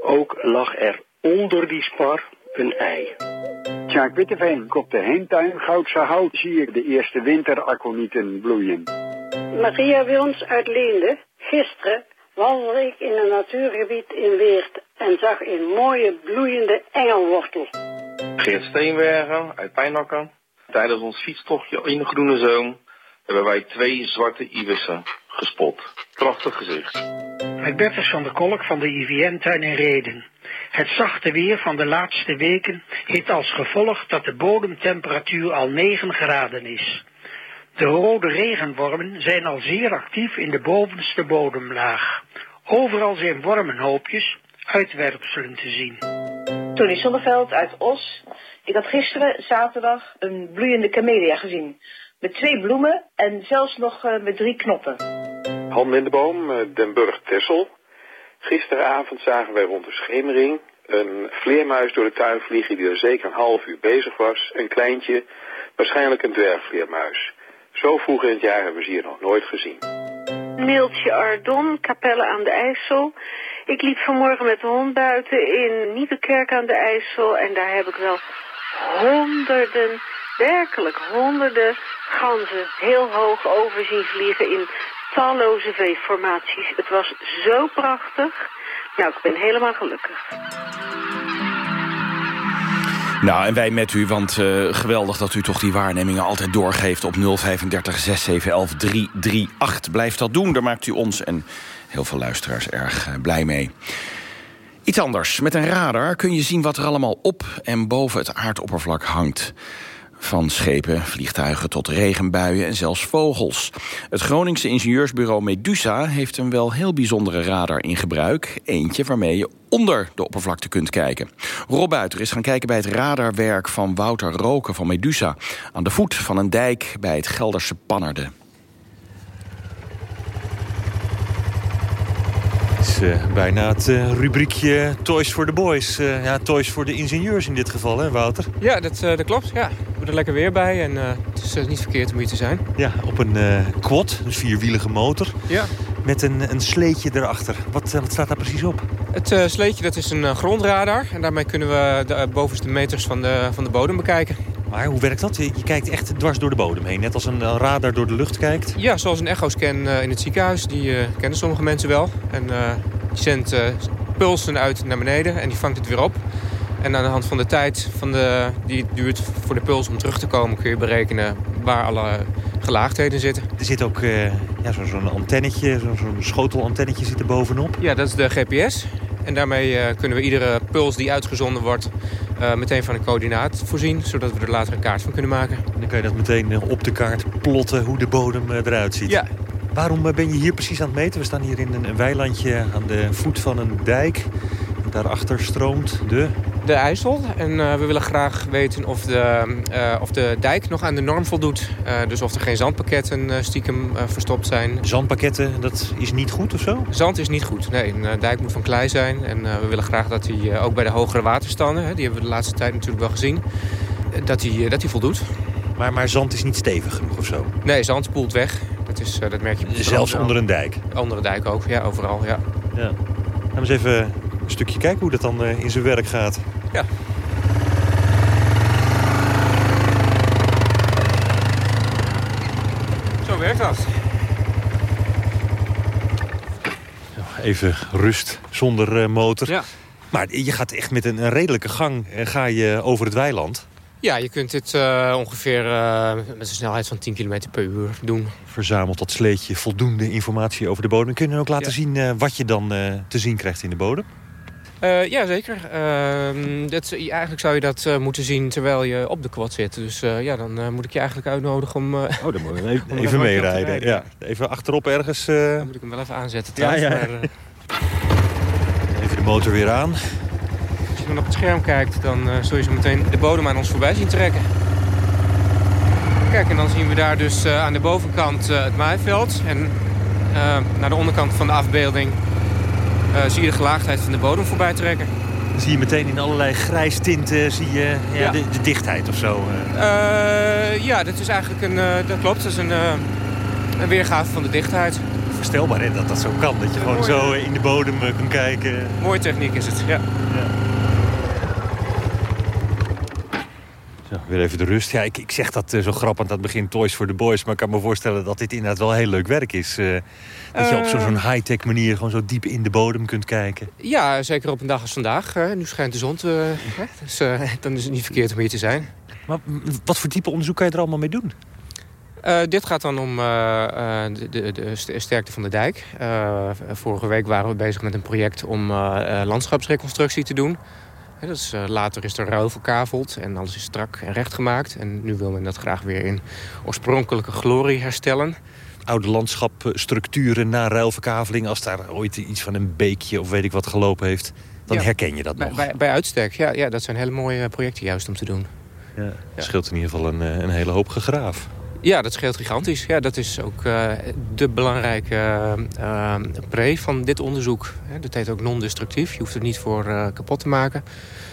Ook lag er onder die spar een ei. Tjaak Witteveen, op de heentuin Goudse Hout zie ik de eerste winteraconieten bloeien. Maria Wils uit Leende. Gisteren wandelde ik in een natuurgebied in Weert en zag een mooie bloeiende engelwortel. Geert Steenbergen uit Pijnakker. Tijdens ons fietstochtje in de Groene Zoom hebben wij twee zwarte ibissen gespot. Prachtig gezicht. Met Bertus van der Kolk van de IVN-tuin in Reden. Het zachte weer van de laatste weken heeft als gevolg dat de bodemtemperatuur al 9 graden is. De rode regenwormen zijn al zeer actief in de bovenste bodemlaag. Overal zijn wormenhoopjes, uitwerpselen te zien. Tony Zonneveld uit Os. Ik had gisteren, zaterdag, een bloeiende camellia gezien. Met twee bloemen en zelfs nog uh, met drie knoppen. Han Lindeboom, uh, Den Burg-Tessel. Gisteravond zagen wij rond de schemering een vleermuis door de tuin vliegen die er zeker een half uur bezig was. Een kleintje, waarschijnlijk een dwergvleermuis. Zo vroeg in het jaar hebben we ze hier nog nooit gezien. Neeltje Ardon, Capelle aan de IJssel. Ik liep vanmorgen met de hond buiten in Nieuwekerk aan de IJssel. En daar heb ik wel honderden, werkelijk honderden ganzen heel hoog over zien vliegen in talloze V-formaties. Het was zo prachtig. Nou, ik ben helemaal gelukkig. Nou, en wij met u, want uh, geweldig dat u toch die waarnemingen altijd doorgeeft... op 035 6711 338. Blijf dat doen, daar maakt u ons en heel veel luisteraars erg uh, blij mee. Iets anders. Met een radar kun je zien wat er allemaal op en boven het aardoppervlak hangt. Van schepen, vliegtuigen tot regenbuien en zelfs vogels. Het Groningse ingenieursbureau Medusa heeft een wel heel bijzondere radar in gebruik. Eentje waarmee je onder de oppervlakte kunt kijken. Rob Buiter is gaan kijken bij het radarwerk van Wouter Roken van Medusa... aan de voet van een dijk bij het Gelderse Pannerden. Is uh, bijna het uh, rubriekje Toys for the Boys. Uh, ja, Toys voor de ingenieurs in dit geval, hè Wouter? Ja, dat, dat klopt. Ja. We hebben er lekker weer bij en het is niet verkeerd om hier te zijn. Ja, op een quad, een vierwielige motor. Ja. Met een, een sleetje erachter. Wat, wat staat daar precies op? Het sleetje dat is een grondradar. En daarmee kunnen we de bovenste meters van de, van de bodem bekijken. Maar hoe werkt dat? Je kijkt echt dwars door de bodem heen. Net als een radar door de lucht kijkt. Ja, zoals een echo-scan in het ziekenhuis. Die kennen sommige mensen wel. En die zendt uh, pulsen uit naar beneden en die vangt het weer op. En aan de hand van de tijd van de, die het duurt voor de puls om terug te komen... kun je berekenen waar alle gelaagdheden zitten. Er zit ook ja, zo'n zo antennetje, zo'n zo schotelantennetje zit er bovenop. Ja, dat is de GPS. En daarmee kunnen we iedere puls die uitgezonden wordt... Uh, meteen van een coördinaat voorzien, zodat we er later een kaart van kunnen maken. En dan kan je dat meteen op de kaart plotten hoe de bodem eruit ziet. Ja, Waarom ben je hier precies aan het meten? We staan hier in een weilandje aan de voet van een dijk. Daarachter stroomt de... De IJssel. En uh, we willen graag weten of de, uh, of de dijk nog aan de norm voldoet. Uh, dus of er geen zandpakketten stiekem verstopt zijn. Zandpakketten, dat is niet goed of zo? Zand is niet goed. Nee, een dijk moet van klei zijn. En we willen graag dat hij ook bij de hogere waterstanden... Hè, die hebben we de laatste tijd natuurlijk wel gezien... dat hij, dat hij voldoet. Maar, maar zand is niet stevig genoeg of zo? Nee, zand spoelt weg. Dat, is, dat merk je Zelfs onder een dijk? Onder een dijk ook, ja, overal, ja. ja. Gaan we eens even een stukje kijken hoe dat dan in zijn werk gaat. Ja. Zo werkt dat. Even rust zonder uh, motor. Ja. Maar je gaat echt met een, een redelijke gang ga je over het weiland. Ja, je kunt dit uh, ongeveer uh, met een snelheid van 10 km per uur doen. Verzamelt dat sleetje voldoende informatie over de bodem. Kun je ook laten ja. zien uh, wat je dan te zien krijgt in de bodem? Ja, zeker. Ehm, dat, eigenlijk zou je dat moeten zien terwijl je op de quad zit. Dus ja, dan moet ik je eigenlijk uitnodigen om... oh, dan moet je even, even meerijden. Ja. Even achterop ergens... Dan moet ik hem wel even aanzetten trouwens. Ja, ja. Maar, even de motor weer aan je dan op het scherm kijkt, dan uh, zul je zo meteen de bodem aan ons voorbij zien trekken. Kijk, en dan zien we daar dus uh, aan de bovenkant uh, het maaiveld. En naar de onderkant van de afbeelding zie je de gelaagdheid van de bodem voorbij trekken. Dan zie je meteen in allerlei grijstinten zie je, ja, ja. De, de, dichtheid of zo. ja, dat is eigenlijk een, dat klopt. Dat is een, een weergave van de dichtheid. Verstelbaar hè, dat dat zo kan. Dat je gewoon zo in de bodem kan kijken. Mooie techniek is het, ja. ja. Weer even de rust. Ja, ik, ik zeg dat uh, zo grappig aan het begin Toys for the Boys. Maar ik kan me voorstellen dat dit inderdaad wel heel leuk werk is. Uh, dat je op zo'n zo high-tech manier gewoon zo diep in de bodem kunt kijken. Ja, zeker op een dag als vandaag. Uh, nu schijnt de zon te... dus dan is het niet verkeerd om hier te zijn. Maar wat voor type onderzoek kan je er allemaal mee doen? Uh, dit gaat dan om uh, de, de, de, sterkte van de dijk. Uh, vorige week waren we bezig met een project om landschapsreconstructie te doen. Dus, uh, later is er ruil verkaveld en alles is strak en recht gemaakt. En nu wil men dat graag weer in oorspronkelijke glorie herstellen. Oude landschapstructuren na ruilverkaveling... als daar ooit iets van een beekje of weet ik wat gelopen heeft... dan ja, herken je dat bij, nog. Bij, bij, uitstek, ja, ja. Dat zijn hele mooie projecten juist om te doen. Ja, ja. scheelt in ieder geval een, een hele hoop gegraaf. Ja, dat scheelt gigantisch. Ja, dat is ook uh, de belangrijke uh, pre van dit onderzoek. Dat heet ook non-destructief. Je hoeft het niet voor kapot te maken.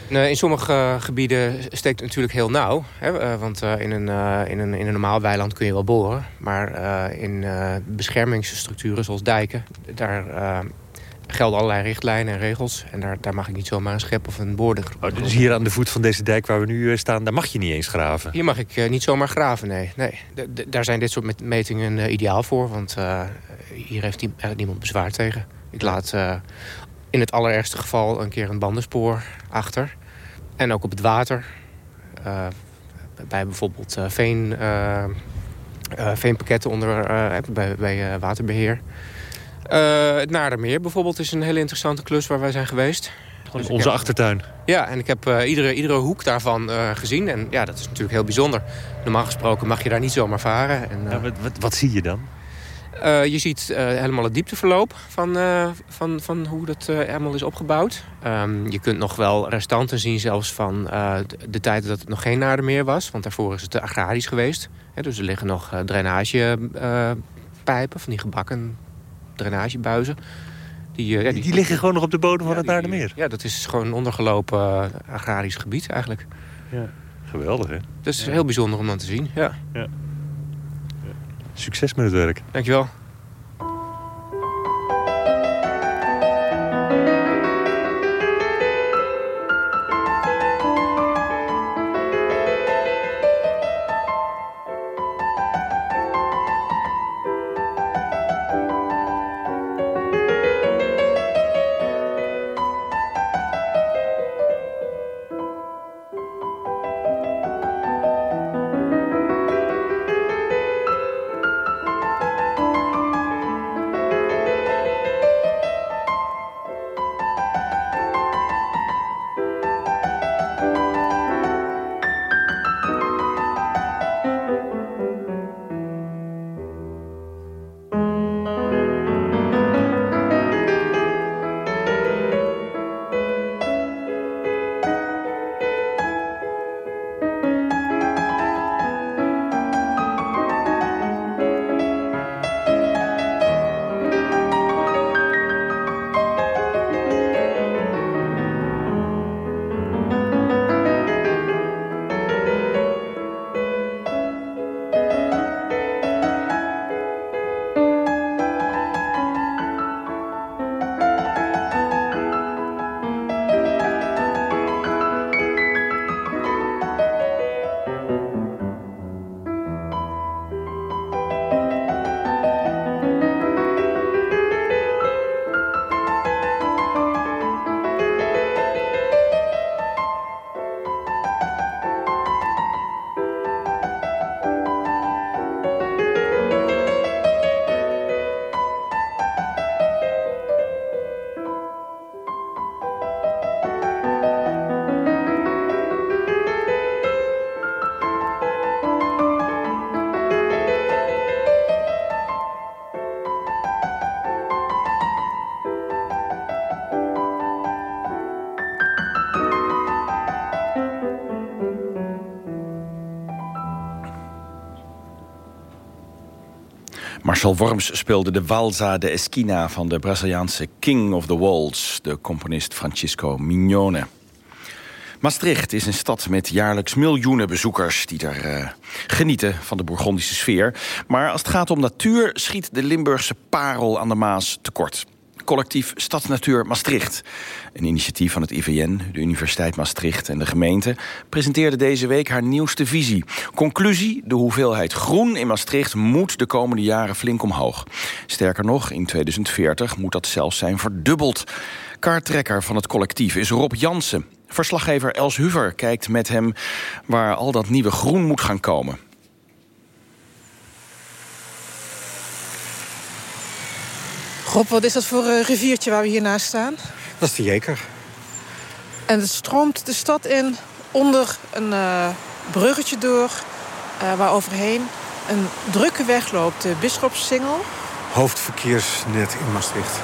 in sommige gebieden steekt het natuurlijk heel nauw. Hè, want in, een, in, een, in een normaal weiland kun je wel boren. Maar in beschermingsstructuren zoals dijken... daar gelden allerlei richtlijnen en regels. En daar, daar mag ik niet zomaar een schep of een boording oh, Dus hier aan de voet van deze dijk waar we nu eh, staan... daar mag je niet eens graven? Hier mag ik uh, niet zomaar graven, nee. nee. daar zijn dit soort metingen uh, ideaal voor. Want hier heeft die, niemand bezwaar tegen. Ik laat in het allerergste geval een keer een bandenspoor achter. En ook op het water. bij bijvoorbeeld veen, veenpakketten onder, bij, bij waterbeheer. Uh, het Naardermeer bijvoorbeeld is een hele interessante klus waar wij zijn geweest. Dus onze achtertuin. Ja, en ik heb uh, iedere, iedere hoek daarvan uh, gezien. En ja, dat is natuurlijk heel bijzonder. Normaal gesproken mag je daar niet zomaar varen. En, ja, wat, wat, wat, zie je dan? je ziet helemaal het diepteverloop van, van, van hoe dat helemaal is opgebouwd. Um, je kunt nog wel restanten zien zelfs van de, de tijd dat het nog geen Naardermeer was. Want daarvoor is het agrarisch geweest. dus er liggen nog drainagepijpen van die gebakken drainagebuizen. Die, uh, die, die, liggen gewoon nog op de bodem van het Naardermeer? Ja, dat is gewoon een ondergelopen uh, agrarisch gebied eigenlijk. Ja, geweldig hè? Dat is heel bijzonder om dan te zien, ja. ja. Succes met het werk. Dankjewel. Marcel Worms speelde de Valsa de Esquina van de Braziliaanse King of the Waltz, de componist Francisco Mignone. Maastricht is een stad met jaarlijks miljoenen bezoekers... die er uh, genieten van de Bourgondische sfeer. Maar als het gaat om natuur schiet de Limburgse parel aan de Maas tekort collectief Stadsnatuur Maastricht. Een initiatief van het IVN, de Universiteit Maastricht en de gemeente... presenteerde deze week haar nieuwste visie. Conclusie, de hoeveelheid groen in Maastricht moet de komende jaren flink omhoog. Sterker nog, in 2040 moet dat zelfs zijn verdubbeld. Kaarttrekker van het collectief is Rob Jansen. Verslaggever Els Huver kijkt met hem waar al dat nieuwe groen moet gaan komen. Rob, wat is dat voor uh, riviertje waar we hiernaast staan? Dat is de Jeker. En het stroomt de stad in onder een uh, bruggetje door... Uh, waar overheen een drukke weg loopt, de Bisschopssingel. Hoofdverkeersnet in Maastricht.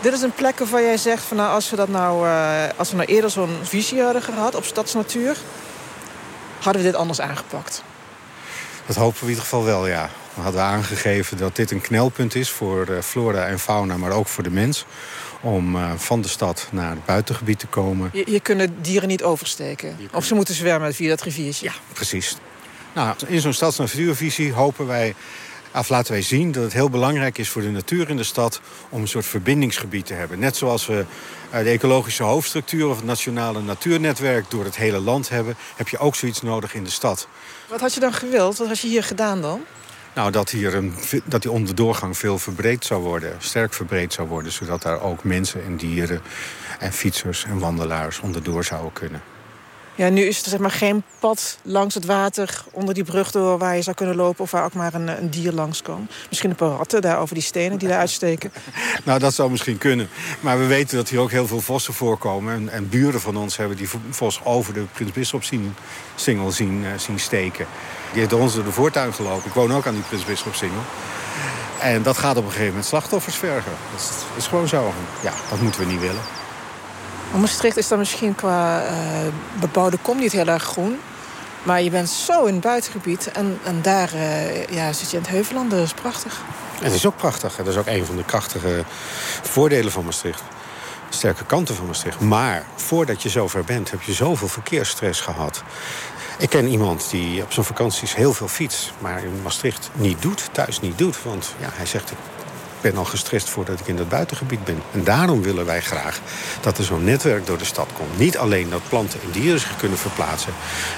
Dit is een plek waarvan jij zegt... Van, nou, als, we dat nou, als we nou eerder zo'n visie hadden gehad op stadsnatuur... hadden we dit anders aangepakt. Dat hopen we in ieder geval wel, ja. We hadden aangegeven dat dit een knelpunt is voor eh, flora en fauna, maar ook voor de mens. Om uh, van de stad naar het buitengebied te komen. Je, je kunnen dieren niet oversteken? Of ze moeten zwemmen via dat riviertje? Ja, precies. Nou, in zo'n stadsnatuurvisie hopen wij Of laten wij zien dat het heel belangrijk is voor de natuur in de stad... om een soort verbindingsgebied te hebben. Net zoals we de ecologische hoofdstructuur... of het nationale natuurnetwerk door het hele land hebben... heb je ook zoiets nodig in de stad. Wat had je dan gewild? Wat had je hier gedaan dan? Nou, dat, hier een, dat die onderdoorgang veel verbreed zou worden. Sterk verbreed zou worden. Zodat daar ook mensen en dieren en fietsers en wandelaars onderdoor zouden kunnen. Ja, nu is er zeg maar geen pad langs het water onder die brug door waar je zou kunnen lopen of waar ook maar een, een dier langs kan. Misschien een paar ratten daar over die stenen die daar uitsteken. nou, dat zou misschien kunnen. Maar we weten dat hier ook heel veel vossen voorkomen. En, en buren van ons hebben die vos over de Prins Bisschop zien, singel zien, uh, zien steken. Die heeft ons door de voortuin gelopen. Ik woon ook aan die Prins Bisschop singel. En dat gaat op een gegeven moment slachtoffers vergen. Dat is, dat is gewoon zo. Ja, dat moeten we niet willen. Maastricht is dan misschien qua uh, bebouwde kom niet heel erg groen. Maar je bent zo in het buitengebied. En, en daar uh, ja, zit je in het Heuveland. Dat is prachtig. Het is ook prachtig. Dat is ook een van de krachtige voordelen van Maastricht. Sterke kanten van Maastricht. Maar voordat je zover bent, heb je zoveel verkeersstress gehad. Ik ken iemand die op zijn vakanties heel veel fietst... maar in Maastricht niet doet, thuis niet doet. Want ja, hij zegt, ik ben al gestrest voordat ik in dat buitengebied ben. En daarom willen wij graag dat er zo'n netwerk door de stad komt. Niet alleen dat planten en dieren zich kunnen verplaatsen...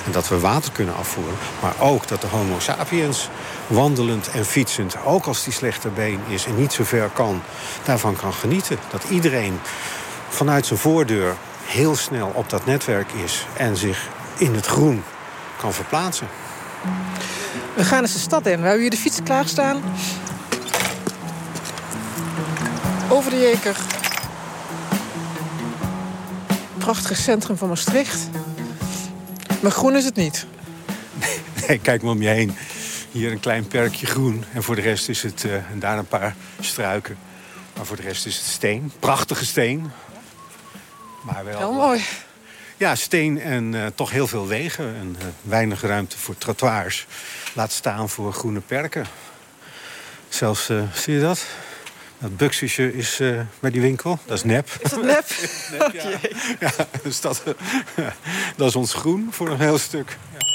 en dat we water kunnen afvoeren... maar ook dat de homo sapiens wandelend en fietsend... ook als die slechter been is en niet zo ver kan, daarvan kan genieten. Dat iedereen vanuit zijn voordeur heel snel op dat netwerk is... en zich in het groen kan verplaatsen. We gaan eens de stad in. We hebben hier de fiets klaarstaan. Over de Jeker. Prachtig centrum van Maastricht. Maar groen is het niet. Nee, kijk maar om je heen. Hier een klein perkje groen. En voor de rest is het... Uh, en daar een paar struiken. Maar voor de rest is het steen. Prachtige steen. Maar wel... Heel mooi. Ja, steen en uh, toch heel veel wegen. En uh, weinig ruimte voor trottoirs. Laat staan voor groene perken. Zelfs, zie je dat? Dat buxusje is bij die winkel. Dat is nep. Is dat nep? nep ja. Oh, ja, dus dat, dat is ons groen voor een heel stuk. Ja.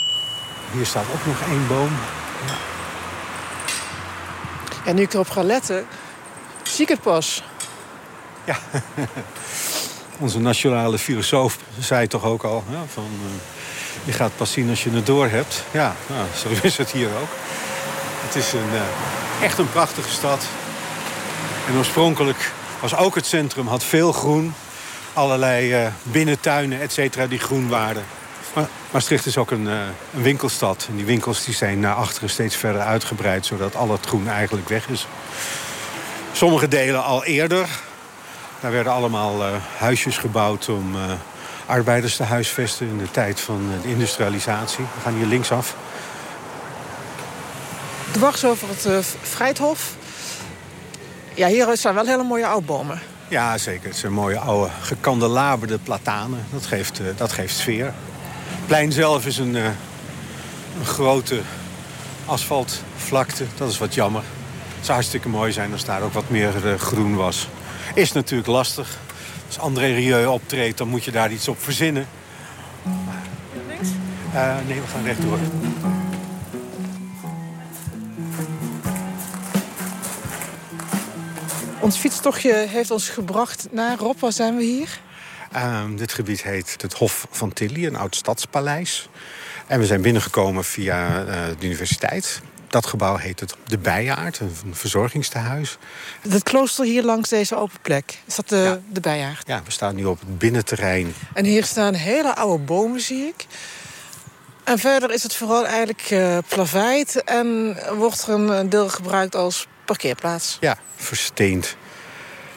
Hier staat ook nog één boom. Ja. En nu ik erop ga letten, zie ik het pas. Ja. Onze nationale filosoof zei toch ook al... Ja, van, uh, je gaat pas zien als je het door hebt. Ja, nou, zo is het hier ook. Het is een, uh, echt een prachtige stad. En oorspronkelijk was ook het centrum, had veel groen. Allerlei uh, binnentuinen, et cetera, die groen waren. Maar Maastricht is ook een, een, winkelstad. En die winkels die zijn naar achteren steeds verder uitgebreid... zodat al het groen eigenlijk weg is. Sommige delen al eerder. Daar werden allemaal uh, huisjes gebouwd om arbeiders te huisvesten... in de tijd van de industrialisatie. We gaan hier linksaf. Dwars over het Vrijthof ja, hier staan wel hele mooie oudbomen. Ja, zeker. Het zijn mooie oude gekandelaberde platanen. Dat geeft, uh, dat geeft sfeer. Het plein zelf is een, uh, een grote asfaltvlakte. Dat is wat jammer. Het zou hartstikke mooi zijn als daar ook wat meer groen was. Is natuurlijk lastig. Als André Rieu optreedt, dan moet je daar iets op verzinnen. Links? nee, we gaan rechtdoor. Ons fietstochtje heeft ons gebracht naar Rob. Waar zijn we hier? Um, dit gebied heet het Hof van Tilly, een oud stadspaleis. En we zijn binnengekomen via uh, de universiteit. Dat gebouw heet het De Bijaard, een verzorgingstehuis. Het klooster hier langs deze open plek, is dat de, ja. de Bijaard? Ja, we staan nu op het binnenterrein. En hier staan hele oude bomen, zie ik. En verder is het vooral eigenlijk uh, plaveid... en wordt er een deel gebruikt als parkeerplaats. Ja, versteend.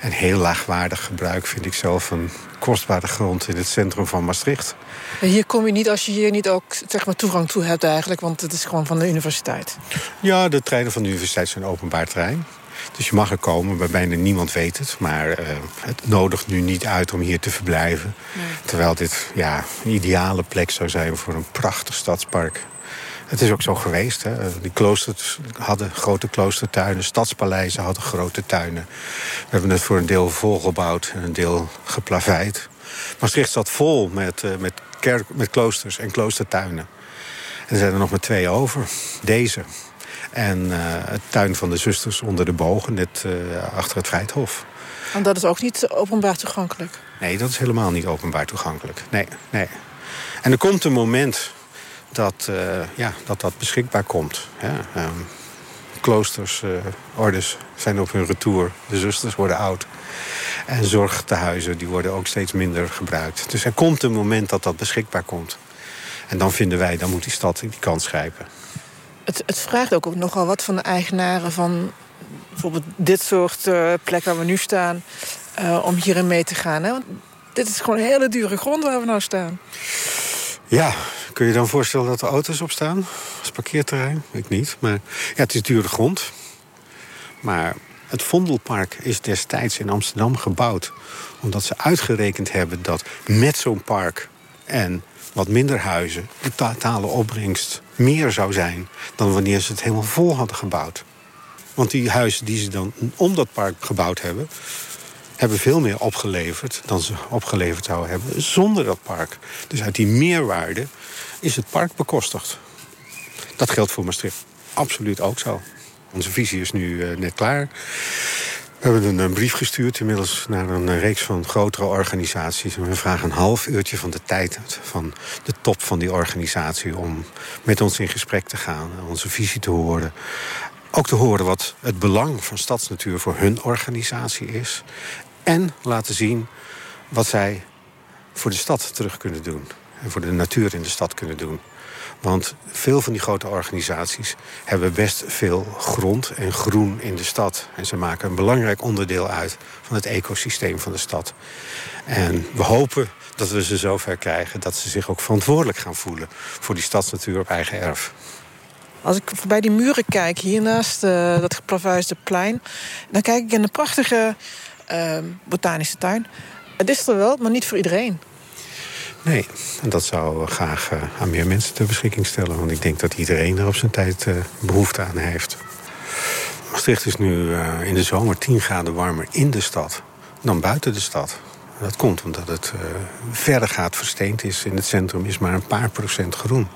En heel laagwaardig gebruik vind ik zelf van kostbare grond in het centrum van Maastricht. Hier kom je niet als je hier niet ook zeg maar, toegang toe hebt eigenlijk, want het is gewoon van de universiteit. Ja, de treinen van de universiteit zijn openbaar terrein. Dus je mag er komen, maar bijna niemand weet het. Maar uh, het nodigt nu niet uit om hier te verblijven. Nee. Terwijl dit ja, een ideale plek zou zijn voor een prachtig stadspark. Het is ook zo geweest. Hè. Die kloosters hadden grote kloostertuinen. Stadspaleizen hadden grote tuinen. We hebben het voor een deel volgebouwd en een deel geplaveid. Maastricht zat vol met, uh, met, kerk, met kloosters en kloostertuinen. En er zijn er nog maar twee over. Deze. En uh, het tuin van de zusters onder de bogen, net uh, achter het Vrijthof. En dat is ook niet openbaar toegankelijk? Nee, dat is helemaal niet openbaar toegankelijk. Nee, nee. En er komt een moment dat uh, ja, dat, dat beschikbaar komt. Um, kloosters, uh, ordes zijn op hun retour. De zusters worden oud. En zorgtehuizen die worden ook steeds minder gebruikt. Dus er komt een moment dat dat beschikbaar komt. En dan vinden wij, dan moet die stad die kans grijpen. Het, het vraagt ook nogal wat van de eigenaren van bijvoorbeeld dit soort uh, plek waar we nu staan... Om hierin mee te gaan. Hè? Want dit is gewoon een hele dure grond waar we nou staan. Ja, kun je dan voorstellen dat er auto's op staan? Als parkeerterrein? Ik niet. Maar ja, het is dure grond. Maar het Vondelpark is destijds in Amsterdam gebouwd... omdat ze uitgerekend hebben dat met zo'n park en wat minder huizen... de totale opbrengst meer zou zijn dan wanneer ze het helemaal vol hadden gebouwd. Want die huizen die ze dan om dat park gebouwd hebben... hebben veel meer opgeleverd dan ze opgeleverd zouden hebben zonder dat park. Dus uit die meerwaarde is het park bekostigd. Dat geldt voor Maastricht absoluut ook zo. Onze visie is nu uh, net klaar. We hebben een, een, brief gestuurd inmiddels naar een reeks van grotere organisaties. En we vragen een half uurtje van de tijd van de top van die organisatie... om met ons in gesprek te gaan, onze visie te horen. Ook te horen wat het belang van stadsnatuur voor hun organisatie is. En laten zien wat zij voor de stad terug kunnen doen. En voor de natuur in de stad kunnen doen. Want veel van die grote organisaties hebben best veel grond en groen in de stad. En ze maken een belangrijk onderdeel uit van het ecosysteem van de stad. En we hopen dat we ze zover krijgen dat ze zich ook verantwoordelijk gaan voelen voor die stadsnatuur op eigen erf. Als ik voorbij die muren kijk, hiernaast uh, dat geplavuisde plein... dan kijk ik in een prachtige botanische tuin. Het is er wel, maar niet voor iedereen. Nee, en dat zou graag uh, aan meer mensen ter beschikking stellen. Want ik denk dat iedereen er op zijn tijd uh, behoefte aan heeft. Maastricht is nu uh, in de zomer 10 graden warmer in de stad dan buiten de stad. Dat komt omdat het verregaand versteend is. In het centrum is maar een paar procent groen.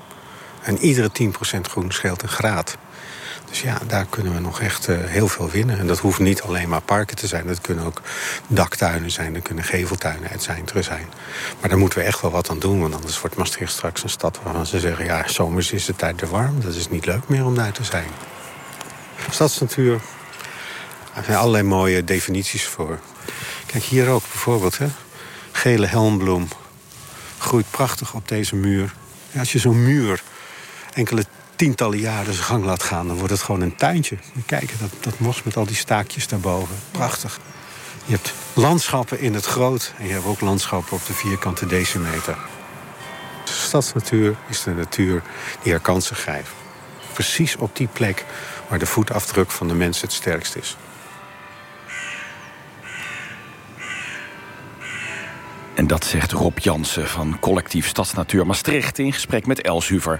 En iedere 10% groen scheelt een graad. Dus ja, daar kunnen we nog echt uh, heel veel winnen. En dat hoeft niet alleen maar parken te zijn. Dat kunnen ook daktuinen zijn. Dat kunnen geveltuinen uit zijn, zijn. Maar daar moeten we echt wel wat aan doen. Want anders wordt Maastricht straks een stad waarvan ze zeggen... ja, zomers is het tijd te warm. Dat is niet leuk meer om daar te zijn. Stadsnatuur. Er zijn allerlei mooie definities voor. Kijk, hier ook bijvoorbeeld. Hè? Gele helmbloem. Groeit prachtig op deze muur. Als je zo'n muur enkele tientallen jaren zijn gang laat gaan... dan wordt het gewoon een tuintje. Kijk, dat, dat mos met al die staakjes daarboven. Prachtig. Je hebt landschappen in het groot... en je hebt ook landschappen op de vierkante decimeter. Stadsnatuur is de natuur die haar kansen grijpt. Precies op die plek waar de voetafdruk van de mens het sterkst is. En dat zegt Rob Jansen van collectief Stadsnatuur Maastricht... in gesprek met Els Huver.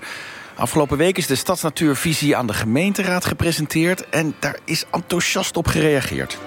Afgelopen week is de Stadsnatuurvisie aan de gemeenteraad gepresenteerd... en daar is enthousiast op gereageerd.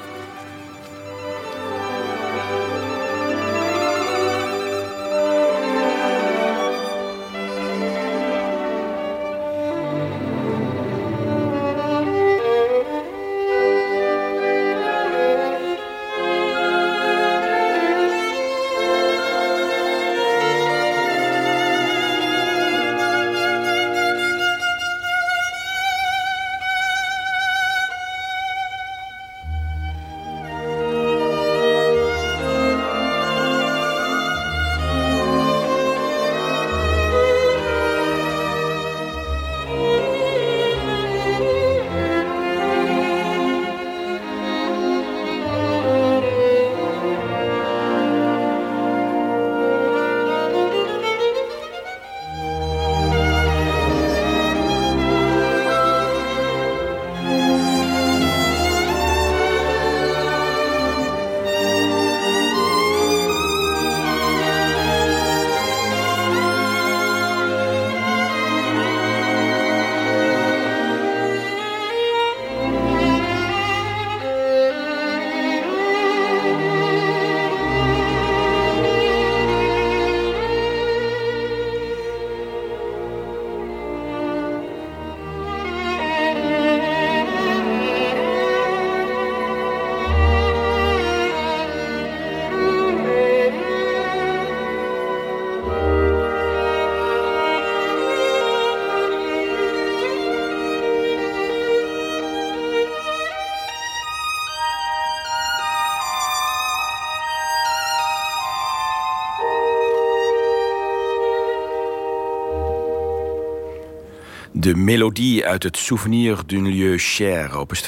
De melodie uit het Souvenir d'un lieu cher, opus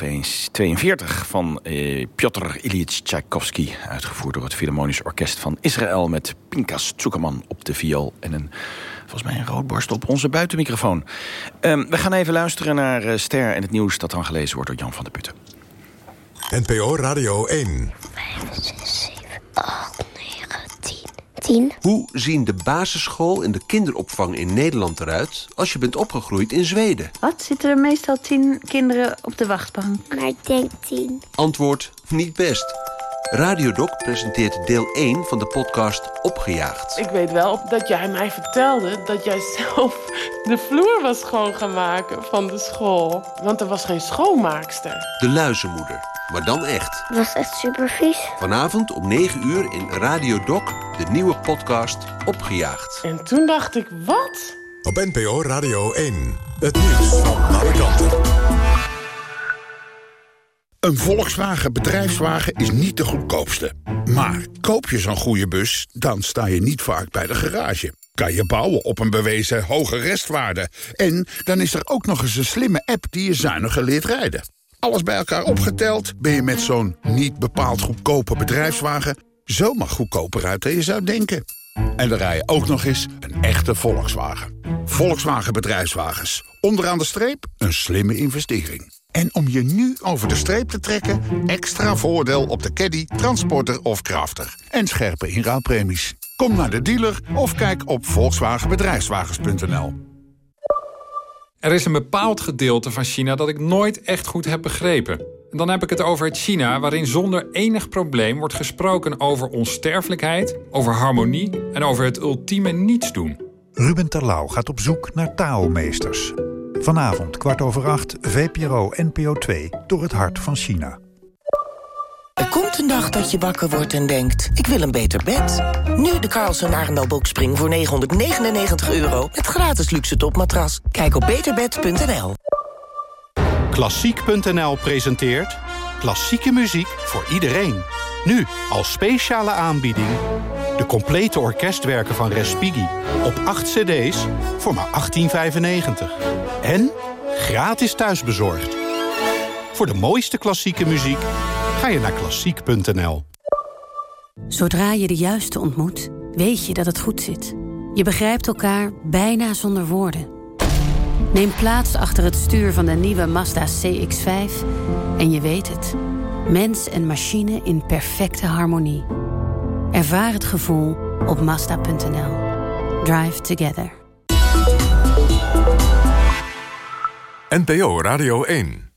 42 van eh, Piotr Ilyich Tchaikovsky. Uitgevoerd door het Philharmonisch Orkest van Israël met Pinkas Tsukerman op de viool en een, volgens mij een roodborst op onze buitenmicrofoon. Um, we gaan even luisteren naar uh, Ster en het nieuws dat dan gelezen wordt door Jan van der Putten. NPO Radio 1. 5, 6, 7, 8, 9, 10. 10. Hoe zien de basisschool en de kinderopvang in Nederland eruit... als je bent opgegroeid in Zweden? Wat? Zitten er meestal tien kinderen op de wachtbank? Maar ik denk tien. Antwoord, niet best. Radiodoc presenteert deel 1 van de podcast Opgejaagd. Ik weet wel dat jij mij vertelde dat jij zelf de vloer was schoon gaan maken van de school. Want er was geen schoonmaakster. De luizenmoeder, maar dan echt. Dat was echt super vies. Vanavond om 9 uur in Radiodoc, de nieuwe podcast Opgejaagd. En toen dacht ik, wat? Op NPO Radio 1. Het nieuws van alle kanten. Een Volkswagen bedrijfswagen is niet de goedkoopste. Maar koop je zo'n goede bus, dan sta je niet vaak bij de garage. Kan je bouwen op een bewezen hoge restwaarde. En dan is er ook nog eens een slimme app die je zuiniger leert rijden. Alles bij elkaar opgeteld ben je met zo'n niet bepaald goedkope bedrijfswagen... zomaar goedkoper uit dan je zou denken. En dan rij je ook nog eens een echte Volkswagen. Volkswagen Bedrijfswagens. Onderaan de streep een slimme investering. En om je nu over de streep te trekken... extra voordeel op de caddy, transporter of crafter. En scherpe inruilpremies. Kom naar de dealer of kijk op volkswagenbedrijfswagens.nl. Er is een bepaald gedeelte van China dat ik nooit echt goed heb begrepen. En dan heb ik het over het China waarin zonder enig probleem wordt gesproken over onsterfelijkheid, over harmonie en over het ultieme niets doen. Ruben Terlouw gaat op zoek naar taalmeesters. Vanavond kwart over acht, VPRO NPO 2, door het hart van China. Er komt een dag dat je wakker wordt en denkt, ik wil een beter bed. Nu de Carlsen Arendal Boxspring voor 999 euro met gratis luxe topmatras. Kijk op beterbed.nl. Klassiek.nl presenteert klassieke muziek voor iedereen. Nu als speciale aanbieding de complete orkestwerken van Respighi op 8 cd's voor maar 18,95. En gratis thuisbezorgd. Voor de mooiste klassieke muziek ga je naar klassiek.nl. Zodra je de juiste ontmoet, weet je dat het goed zit. Je begrijpt elkaar bijna zonder woorden. Neem plaats achter het stuur van de nieuwe Mazda CX-5 en je weet het. Mens en machine in perfecte harmonie. Ervaar het gevoel op Mazda.nl. Drive together. NPO Radio 1